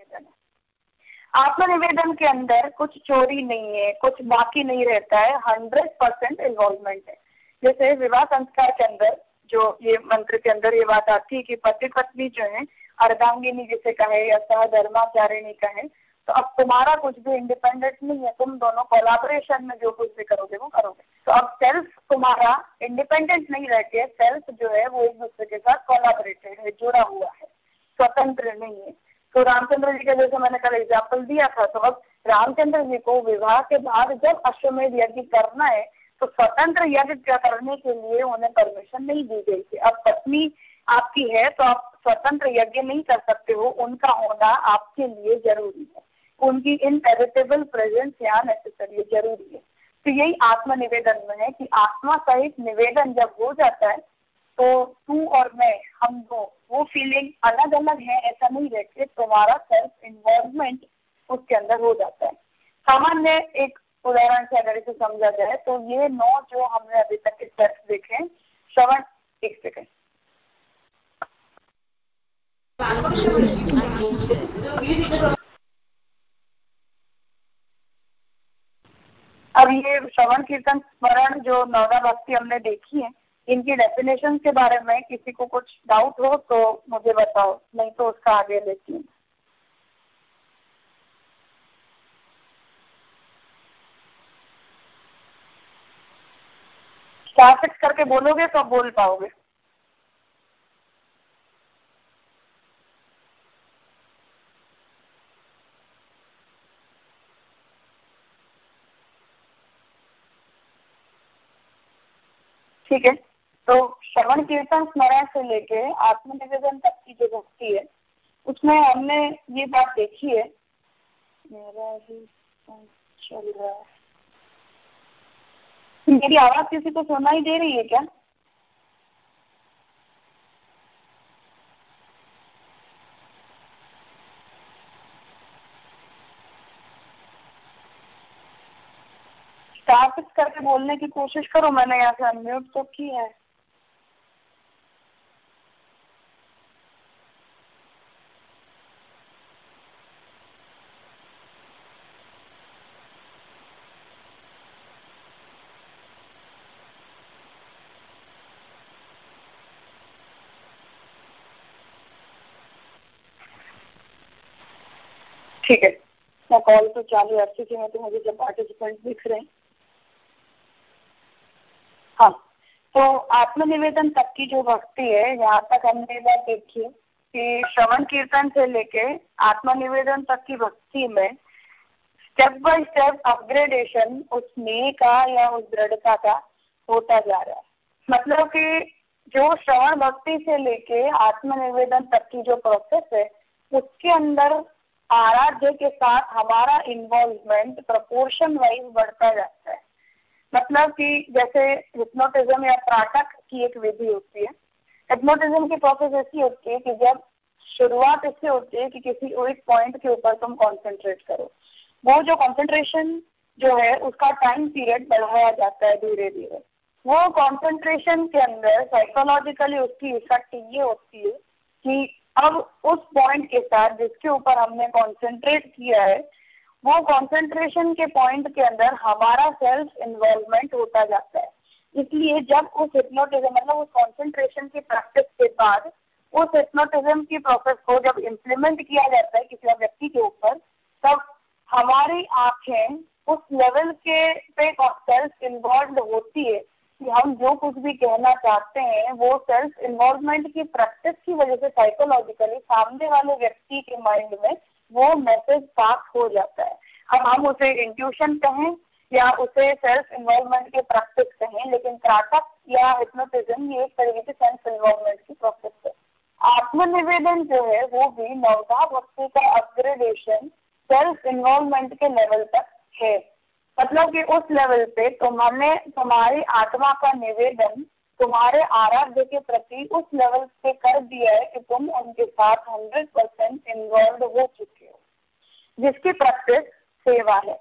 आत्मनिवेदन के अंदर कुछ चोरी नहीं है, कुछ बाकी नहीं रहता है हंड्रेड परसेंट इन्वॉल्वमेंट है। जैसे विवाह संस्कार के अंदर, जो ये मंत्र के अंदर ये बात आती है कि पति पत्नी जो है, अर्धांगिनी जिसे कहे या सहधर्माचारिणी कहे तो अब तुम्हारा कुछ भी इंडिपेंडेंट नहीं है, तुम दोनों कोलाबोरेशन में जो कुछ भी करोगे, वो करोगे। तो अब सेल्फ तुम्हारा इंडिपेंडेंट नहीं रहते सेल्फ जो है वो एक दूसरे के साथ कोलाबोरेटेड है, जुड़ा हुआ है, स्वतंत्र नहीं है। तो रामचंद्र जी का जैसे मैंने कल एग्ज़ाम्पल दिया था तो अब रामचंद्र जी को विवाह के बाद जब अश्वमेध यज्ञ करना है तो स्वतंत्र यज्ञ करने के लिए उन्हें परमिशन नहीं दी गई थी। अब पत्नी आपकी है तो आप स्वतंत्र यज्ञ नहीं कर सकते हो, उनका होना आपके लिए ज़रूरी है। उनकी इनपेरिटेबल प्रेजेंस यहाँ नेसेसरी ज़रूरी है। तो यही आत्म निवेदन में है कि आत्मा सहित निवेदन जब हो जाता है तो तू और मैं, हम दो वो फीलिंग अलग अलग है, ऐसा नहीं रहते तुम्हारा सेल्फ इन्वॉल्वमेंट उसके अंदर हो जाता है। सामान्य एक उदाहरण से अगर इसे समझा जाए तो ये नौ जो हमने अभी तक के स्टेप्स देखे श्रवण, एक सेकेंड अब ये श्रवण, कीर्तन, स्मरण जो नौदा भक्ति हमने देखी है इनकी डेफिनेशन के बारे में किसी को कुछ डाउट हो तो मुझे बताओ, नहीं तो उसका आगे लेती हूँ। स्टार फिक्स करके बोलोगे तो बोल पाओगे। ठीक है। तो श्रवण कीर्तन स्मरण से लेके आत्मनिवेदन तक की जो भक्ति है, उसमें हमने ये बात देखी है। मेरा ही चल रहा है। मेरी आवाज़ किसी को सुनाई दे रही है क्या? स्टार्ट करके बोलने की कोशिश करो, मैंने यहाँ से अनम्यूट तो की है है मैं कॉल तो चालू है क्योंकि में तो मुझे जब पार्टिसिपेंट दिख रहे हैं. हाँ. तो आत्मनिवेदन तक की जो भक्ति है, यहाँ तक हमने बात देखी कि श्रवण कीर्तन से लेके आत्मनिवेदन तक की भक्ति में स्टेप बाय स्टेप अपग्रेडेशन उस स्नेह का या उस दृढ़ता का होता जा रहा है. मतलब कि जो श्रवण भक्ति से लेके आत्मनिवेदन तक की जो प्रोसेस है, उसके अंदर आराध्य के साथ हमारा इन्वॉल्वमेंट प्रपोर्शन वाइज बढ़ता जाता है। मतलब कि जैसे हिप्नोटिज्म या प्राटक की एक विधि होती है। हिप्नोटिज्म की प्रोसेस ऐसी होती है कि जब शुरुआत इससे होती है कि किसी एक पॉइंट के ऊपर तुम कंसंट्रेट करो। वो जो कंसंट्रेशन जो है, उसका टाइम पीरियड बढ़ाया जाता है धीरे धीरे। वो कंसंट्रेशन के अंदर साइकोलॉजिकली उसकी इफ़ेक्ट ये होती है कि अब उस पॉइंट के साथ जिसके ऊपर हमने कंसंट्रेट किया है, वो कंसंट्रेशन के पॉइंट के अंदर हमारा सेल्फ इन्वॉल्वमेंट होता जाता है। इसलिए जब उस हिप्नोटिज्म मतलब उस कंसंट्रेशन की प्रैक्टिस के बाद उस हिप्नोटिज्म की प्रोसेस को जब इम्प्लीमेंट किया जाता है किसी व्यक्ति के ऊपर, तब हमारी आँखें उस लेवल के पे सेल्फ इन्वॉल्व होती है। कि हम जो कुछ भी कहना चाहते हैं, वो सेल्फ इन्वॉल्वमेंट की प्रैक्टिस की वजह से साइकोलॉजिकली सामने वाले व्यक्ति के माइंड में वो मैसेज पास हो जाता है। अब हम उसे इंट्यूशन कहें या उसे सेल्फ इन्वॉल्वमेंट की प्रैक्टिस कहें, लेकिन त्राटक या हिप्नोटिज्म ये एक तरीके से सेल्फ इन्वॉल्वमेंट की प्रोसेस है। आत्मनिवेदन जो है, वो भी नवधा भक्ति का अपग्रेडेशन सेल्फ इन्वॉल्वमेंट के लेवल तक है। मतलब कि उस लेवल पे तुम्हारे, तुम्हारी आत्मा का निवेदन, तुम्हारे आराध्य के प्रति उस लेवल पे कर दिया है कि तुम उनके साथ हंड्रेड परसेंट इन्वॉल्व हो चुके हो, जिसकी प्रैक्टिस सेवा है।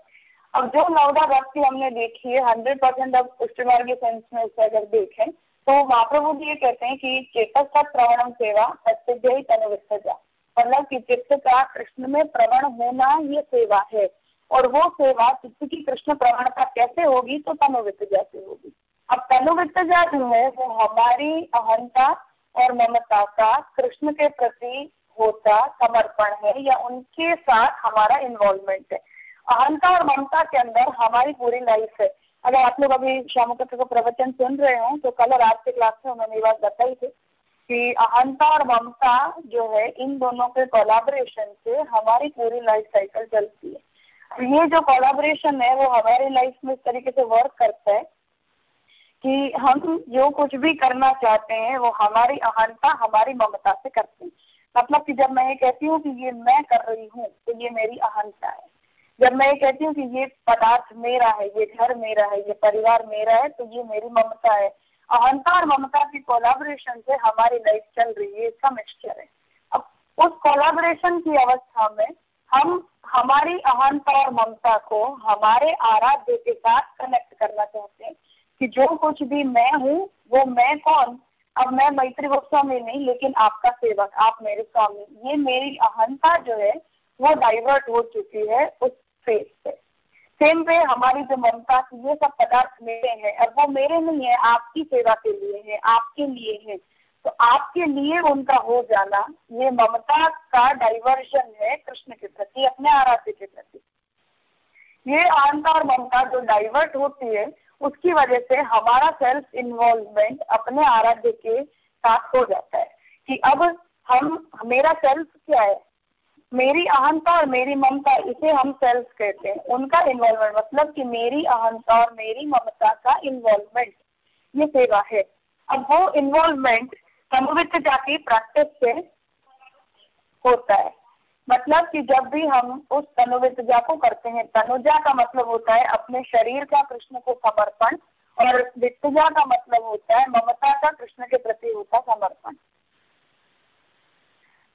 अब जो नवदा भक्ति हमने देखी है हंड्रेड परसेंट अब पुष्टिमार्ग के सेंस में उसे अगर देखें तो महाप्रभु जी ये कहते हैं कि चेतक का प्रवणम सेवा सत्य ही तनुवित जा मतलब कि चित्त का कृष्ण में प्रवण होना ये सेवा है। और वो सेवा चित्त की कृष्ण प्रवणता कैसे होगी तो तनुवित जैसे होगी। अब तनुवित जो है, वो हमारी अहंता और ममता का, कृष्ण के प्रति होता समर्पण है, या उनके साथ हमारा इन्वॉल्वमेंट है। अहंता और ममता के अंदर हमारी पूरी लाइफ है। अगर आप लोग अभी श्याम का प्रवचन सुन रहे हो तो कल रात के क्लास में उन्होंने ये बात बताई थी कि अहंता और ममता जो है, इन दोनों के कोलाबोरेशन से हमारी पूरी लाइफ साइकिल चलती है। ये जो कोलाबोरेशन है, वो हमारी लाइफ में इस तरीके से वर्क करता है कि हम जो कुछ भी करना चाहते हैं, वो हमारी अहंता, हमारी ममता से करते हैं। मतलब कि जब मैं ये कहती हूँ कि ये मैं कर रही हूँ तो ये मेरी अहंता है। जब मैं ये कहती हूँ कि ये पदार्थ मेरा है, ये घर मेरा है, ये परिवार मेरा है तो ये मेरी ममता है। अहंता और ममता की कोलाबोरेशन से हमारी लाइफ चल रही है, इसका मिक्सचर है। अब उस कोलाबोरेशन की अवस्था में हम हमारी अहंता और ममता को हमारे आराध्य के साथ कनेक्ट करना चाहते हैं कि जो कुछ भी मैं हूँ, वो मैं कौन? अब मैं मैत्री गोस्वामी नहीं, लेकिन आपका सेवक, आप मेरे स्वामी। ये मेरी अहंता जो है, वो डाइवर्ट हो चुकी है उस फेस से सेम वे हमारी जो ममता, ये सब पदार्थ मेरे हैं, और वो मेरे नहीं है, आपकी सेवा के लिए है, आपके लिए है। तो आपके लिए उनका हो जाना, ये ममता का डाइवर्शन है कृष्ण के प्रति, अपने आराध्य के प्रति। ये अहंता और ममता जो डाइवर्ट होती है, उसकी वजह से हमारा सेल्फ इन्वॉल्वमेंट अपने आराध्य के साथ हो जाता है। कि अब हम, मेरा सेल्फ क्या है? मेरी अहंता और मेरी ममता, इसे हम सेल्फ कहते हैं। उनका इन्वॉल्वमेंट मतलब कि मेरी अहंता और मेरी ममता का इन्वॉल्वमेंट ये सेवा है। अब वो इन्वॉल्वमेंट समवितता की प्रैक्टिस से होता है। मतलब कि जब भी हम उस तनुवितजा को करते हैं, तनुजा का मतलब होता है अपने शरीर का कृष्ण को समर्पण और वित्तजा का मतलब होता है ममता का कृष्ण के प्रति होता समर्पण।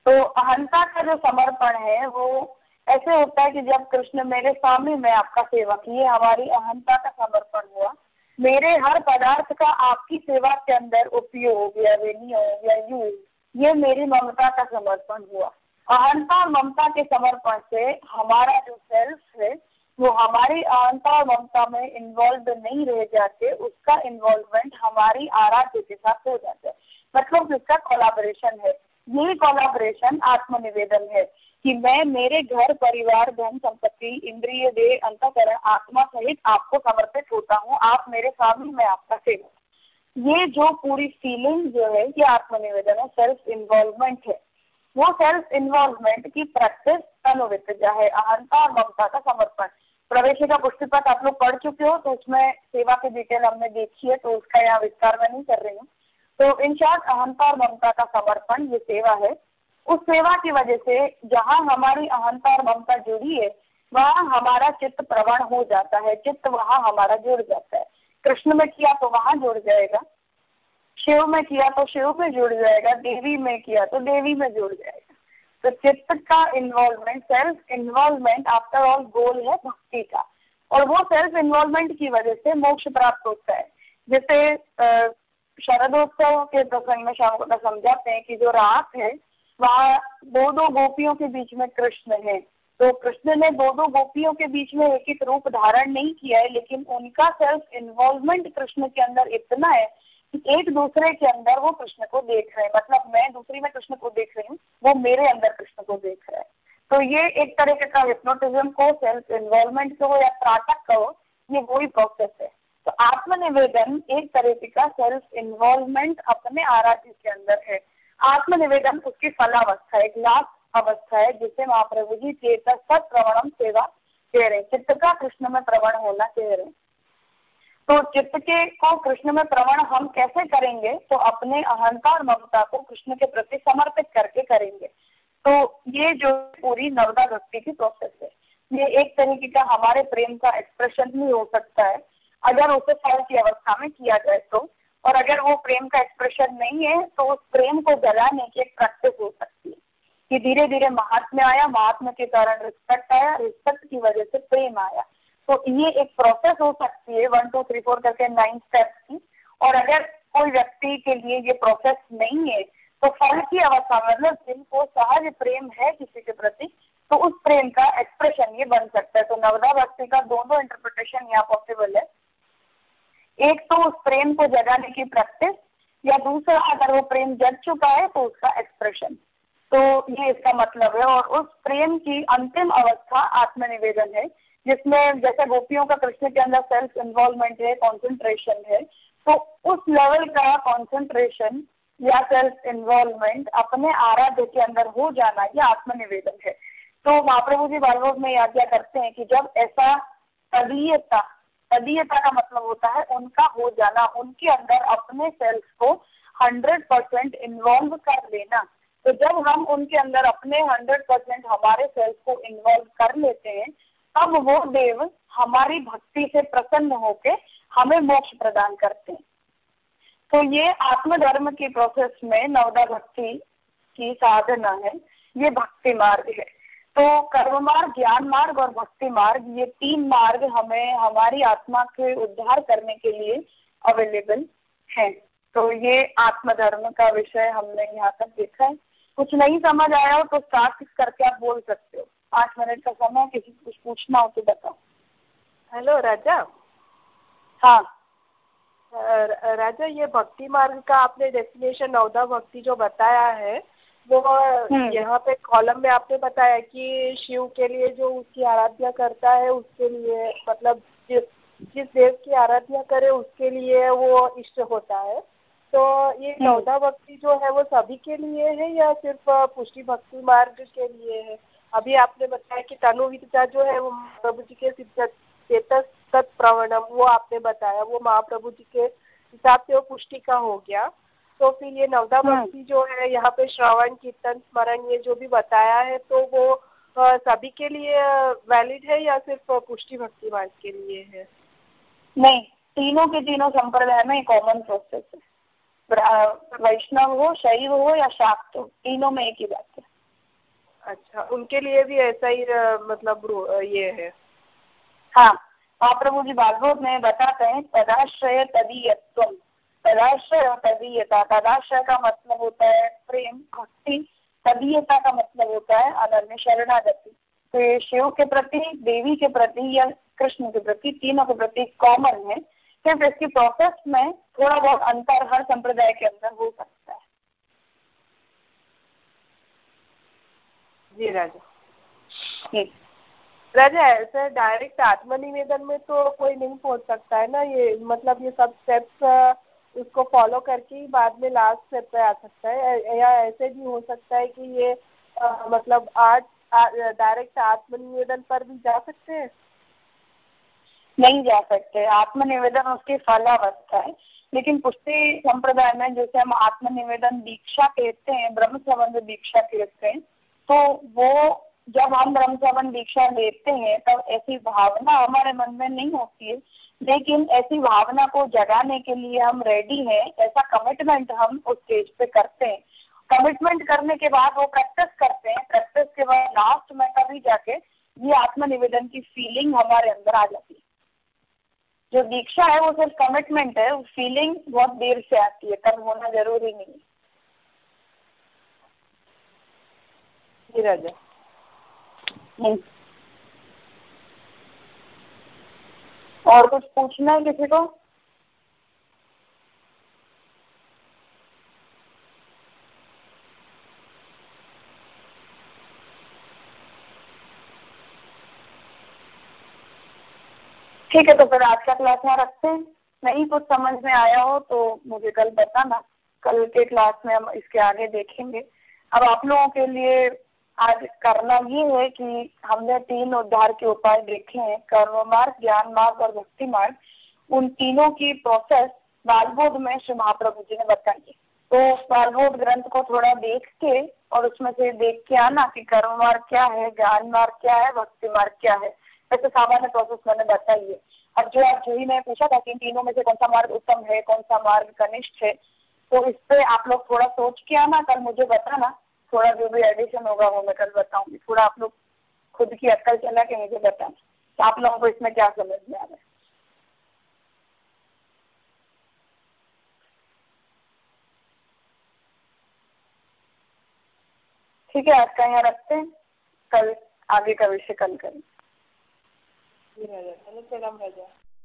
तो अहंता का जो समर्पण है, वो ऐसे होता है कि जब कृष्ण मेरे सामने मैं आपका सेवक, ये हमारी अहंता का समर्पण हुआ मेरे हर पदार्थ का आपकी सेवा के अंदर उपयोग, या विनियोग, या यूज़, ये मेरी ममता का समर्पण हुआ। अहंता और ममता के समर्पण से हमारा जो सेल्फ है, वो हमारी अहंता और ममता में इन्वॉल्व नहीं रह जाते, उसका इन्वॉल्वमेंट हमारी आराध्य के साथ हो जाता है। मतलब इसका कोलाबोरेशन है। यही कोलाब्रेशन आत्मनिवेदन है कि मैं, मेरे घर, परिवार, धन संपत्ति, इंद्रिय दे अंतकरण, आत्मा सहित आपको समर्पित होता हूँ। आप मेरे सामने, मैं आपका सेवक। ये जो पूरी फीलिंग जो है, ये आत्मनिवेदन है सेल्फ इन्वॉल्वमेंट है। वो सेल्फ इन्वॉल्वमेंट की प्रैक्टिस तनुविद्या है। अहंता और ममता का समर्पण। प्रवेशिका पत्र आप लोग पढ़ चुके हो तो उसमें सेवा की डिटेल हमने देखी है तो उसका यहाँ विस्तार में नहीं कर रही हूँ। तो इन शॉर्ट अहंता और ममता का समर्पण, ये सेवा है। उस सेवा की वजह से जहाँ हमारी अहंता और ममता जुड़ी है, वहाँ हमारा चित्त प्रवण हो जाता है। चित्त वहाँ हमारा जुड़ जाता है। कृष्ण में किया तो वहाँ जुड़ जाएगा। शिव में किया तो शिव में जुड़ जाएगा। देवी में किया तो देवी में जुड़ जाएगा। तो चित्त का involvement self involvement after all goal है भक्ति का। और वो सेल्फ इन्वॉल्वमेंट की वजह से मोक्ष प्राप्त होता है। जैसे शरदोत्सव के प्रसंग में को समझाते हैं कि जो रात है, वहाँ दो दो गोपियों के बीच में कृष्ण है। तो कृष्ण ने दो दो गोपियों के बीच में एक एक रूप धारण नहीं किया है, लेकिन उनका सेल्फ इन्वॉल्वमेंट कृष्ण के अंदर इतना है कि एक दूसरे के अंदर वो कृष्ण को देख रहे हैं। मतलब मैं दूसरी में कृष्ण को देख रही हूँ, वो मेरे अंदर कृष्ण को देख रहा है। तो ये एक तरीके का हिप्नोटिज्म को सेल्फ इन्वॉल्वमेंट को या त्राटक कहो, ये वही प्रोसेस है। तो आत्मनिवेदन एक तरीके का सेल्फ इन्वॉल्वमेंट अपने आराध्य के अंदर है। आत्मनिवेदन उसकी फलावस्था, एक लास्ट अवस्था है, जिसे महाप्रभु जी चेत प्रवणम सेवा कह रहे चित्त का कृष्ण में प्रवण होना कह रहे तो चित्त के को कृष्ण में प्रवण हम कैसे करेंगे? तो अपने अहंता और ममता को कृष्ण के प्रति समर्पित करके करेंगे। तो ये जो पूरी नवदा भक्ति की प्रोसेस है, ये एक तरीके का हमारे प्रेम का एक्सप्रेशन भी हो सकता है। अगर उसे फल की अवस्था में किया जाए तो और अगर वो प्रेम का एक्सप्रेशन नहीं है तो उस प्रेम को गलाने की एक प्रैक्टिस हो सकती है। कि धीरे धीरे महात्म्य आया महात्मा के कारण रिस्पेक्ट आया रिस्पेक्ट की वजह से प्रेम आया। तो ये एक प्रोसेस हो सकती है वन टू थ्री फोर करके नाइन स्टेप्स की। और अगर कोई व्यक्ति के लिए ये प्रोसेस नहीं है तो फल की अवस्था मतलब जिनको सहज प्रेम है किसी के प्रति तो उस प्रेम का एक्सप्रेशन ये बन सकता है। तो नवदा भक्ति का दोनों इंटरप्रिटेशन यहाँ पॉसिबल है। एक तो उस प्रेम को जगाने की प्रैक्टिस, या दूसरा अगर वो प्रेम जग चुका है तो उसका एक्सप्रेशन तो ये इसका मतलब है, और उस प्रेम की अंतिम अवस्था आत्मनिवेदन है, जिसमें जैसे गोपियों का कृष्ण के अंदर सेल्फ इन्वॉल्वमेंट है कॉन्सेंट्रेशन है तो उस लेवल का कॉन्सेंट्रेशन या सेल्फ इन्वॉल्वमेंट अपने आराध्य के अंदर हो जाना ये आत्मनिवेदन है. तो महाप्रभु जी बालभोग में याद क्या करते हैं कि जब ऐसा तदीयता तदीयता का मतलब होता है उनका हो जाना, उनके अंदर अपने सेल्फ को हंड्रेड परसेंट इन्वॉल्व कर लेना। तो जब हम उनके अंदर अपने हंड्रेड परसेंट हमारे सेल्फ को इन्वॉल्व कर लेते हैं, तब वो देव हमारी भक्ति से प्रसन्न होके हमें मोक्ष प्रदान करते हैं। तो ये आत्मधर्म की प्रोसेस में नवदा भक्ति की साधना है, ये भक्ति मार्ग है। तो कर्म मार्ग ज्ञान मार्ग और भक्ति मार्ग ये तीन मार्ग हमें हमारी आत्मा के उद्धार करने के लिए अवेलेबल है। तो ये आत्मधर्म का विषय हमने यहाँ तक देखा है। कुछ नहीं समझ आया हो तो स्टार्ट करके आप बोल सकते हो। पाँच मिनट का समय किसी को कुछ पूछना हो तो बताओ। हेलो राजा। हाँ। राजा ये भक्ति मार्ग का आपने डेफिनेशन नवदा भक्ति जो बताया है वो हम्म। यहाँ पे कॉलम में आपने बताया कि शिव के लिए जो उसकी आराध्या करता है उसके लिए मतलब जिस देव की आराधना करे उसके लिए वो इष्ट होता है तो ये हम्म। चौदह भक्ति जो है वो सभी के लिए है या सिर्फ़ पुष्टि भक्ति मार्ग के लिए है अभी आपने बताया कि तनुविदता जो है वो प्रभु जी के सिद्ध प्रवणम वो आपने बताया वो महाप्रभु जी के हिसाब से वो पुष्टि का हो गया तो फिर ये नवदा हाँ। भक्ति जो है यहाँ पे श्रवण कीर्तन स्मरण ये जो भी बताया है तो वो सभी के लिए वैलिड है या सिर्फ़ पुष्टि भक्ति मार्ग के लिए है? नहीं तीनों के तीनों संप्रदाय में कॉमन प्रोसेस है। वैष्णव हो शैव हो या शाक्त हो तीनों में एक ही बात है। अच्छा उनके लिए भी ऐसा ही मतलब ये है। हाँ महाप्रभु जी भागवत में बताते हैं तदाश्रय तदीयत्व तदाश्रय और तदीयता तदाश्रय का मतलब होता है प्रेम, भक्ति। तदीयता का मतलब होता है अनन्य शरणागति। तो ये शिव के प्रति, देवी के प्रति या कृष्ण के प्रति, तीनों के प्रति कॉमन है। सिर्फ़ इसकी प्रोसेस में थोड़ा बहुत अंतर हर संप्रदाय के अंदर हो सकता है। जी राजा। राजा, ऐसे डायरेक्ट आत्मनिवेदन में तो कोई नहीं पहुँच सकता है ना ये? मतलब ये सब स्टेप्स उसको फॉलो करके ही बाद में लास्ट स्टेप पे आ सकता है। या ऐसे भी हो सकता है कि ये आ, मतलब आर्ट डायरेक्ट आत्मनिवेदन पर भी जा सकते हैं? नहीं जा सकते। आत्मनिवेदन उसकी फलावस्था है। लेकिन पुष्टि संप्रदाय में जैसे हम आत्मनिवेदन दीक्षा कहते हैं ब्रह्म संबंध दीक्षा कहते हैं तो वो जब हम ब्रह्म श्रवण दीक्षा लेते हैं, तब ऐसी भावना हमारे मन में नहीं होती है। लेकिन ऐसी भावना को जगाने के लिए हम रेडी हैं, ऐसा कमिटमेंट हम उस स्टेज पे करते हैं। कमिटमेंट करने के बाद वो प्रैक्टिस करते हैं। प्रैक्टिस के बाद लास्ट में कभी जाके ये आत्मनिवेदन की फीलिंग हमारे अंदर आ जाती है। जो दीक्षा है, वो सिर्फ़ कमिटमेंट है। फीलिंग बहुत देर से आती है, तब होना ज़रूरी नहीं है। और कुछ पूछना है किसी को? ठीक है तो फिर आज का क्लास यहाँ रखते हैं। नहीं, कुछ समझ में आया हो तो मुझे कल बताना। कल के क्लास में हम इसके आगे देखेंगे। अब आप लोगों के लिए आज करना ये है कि हमने तीन उद्धार के उपाय देखे हैं कर्म मार्ग ज्ञान मार्ग और भक्ति मार्ग उन तीनों की प्रोसेस बालबोध में श्री महाप्रभु जी ने बताई। तो बालबोध ग्रंथ को थोड़ा देख के और उसमें से देख के आना कि कर्म मार्ग क्या है ज्ञान मार्ग क्या है भक्ति मार्ग क्या है। वैसे सामान्य प्रोसेस मैंने बताई है। अब जो आप जो ही मैं पूछा था कि इन तीनों में से कौन सा मार्ग उत्तम है, कौन सा मार्ग कनिष्ठ है तो इस पे आप लोग थोड़ा सोच के आना, कल मुझे बताना। थोड़ा जो भी एडिशन होगा वो मैं कल बताऊँगी। थोड़ा आप लोग खुद की अक्ल चला के मुझे बताएँ तो आप लोगों को इसमें क्या समझ में आ रहा है। ठीक है आज का यहाँ रखते हैं? कल, आगे का विषय कल करें। राजा।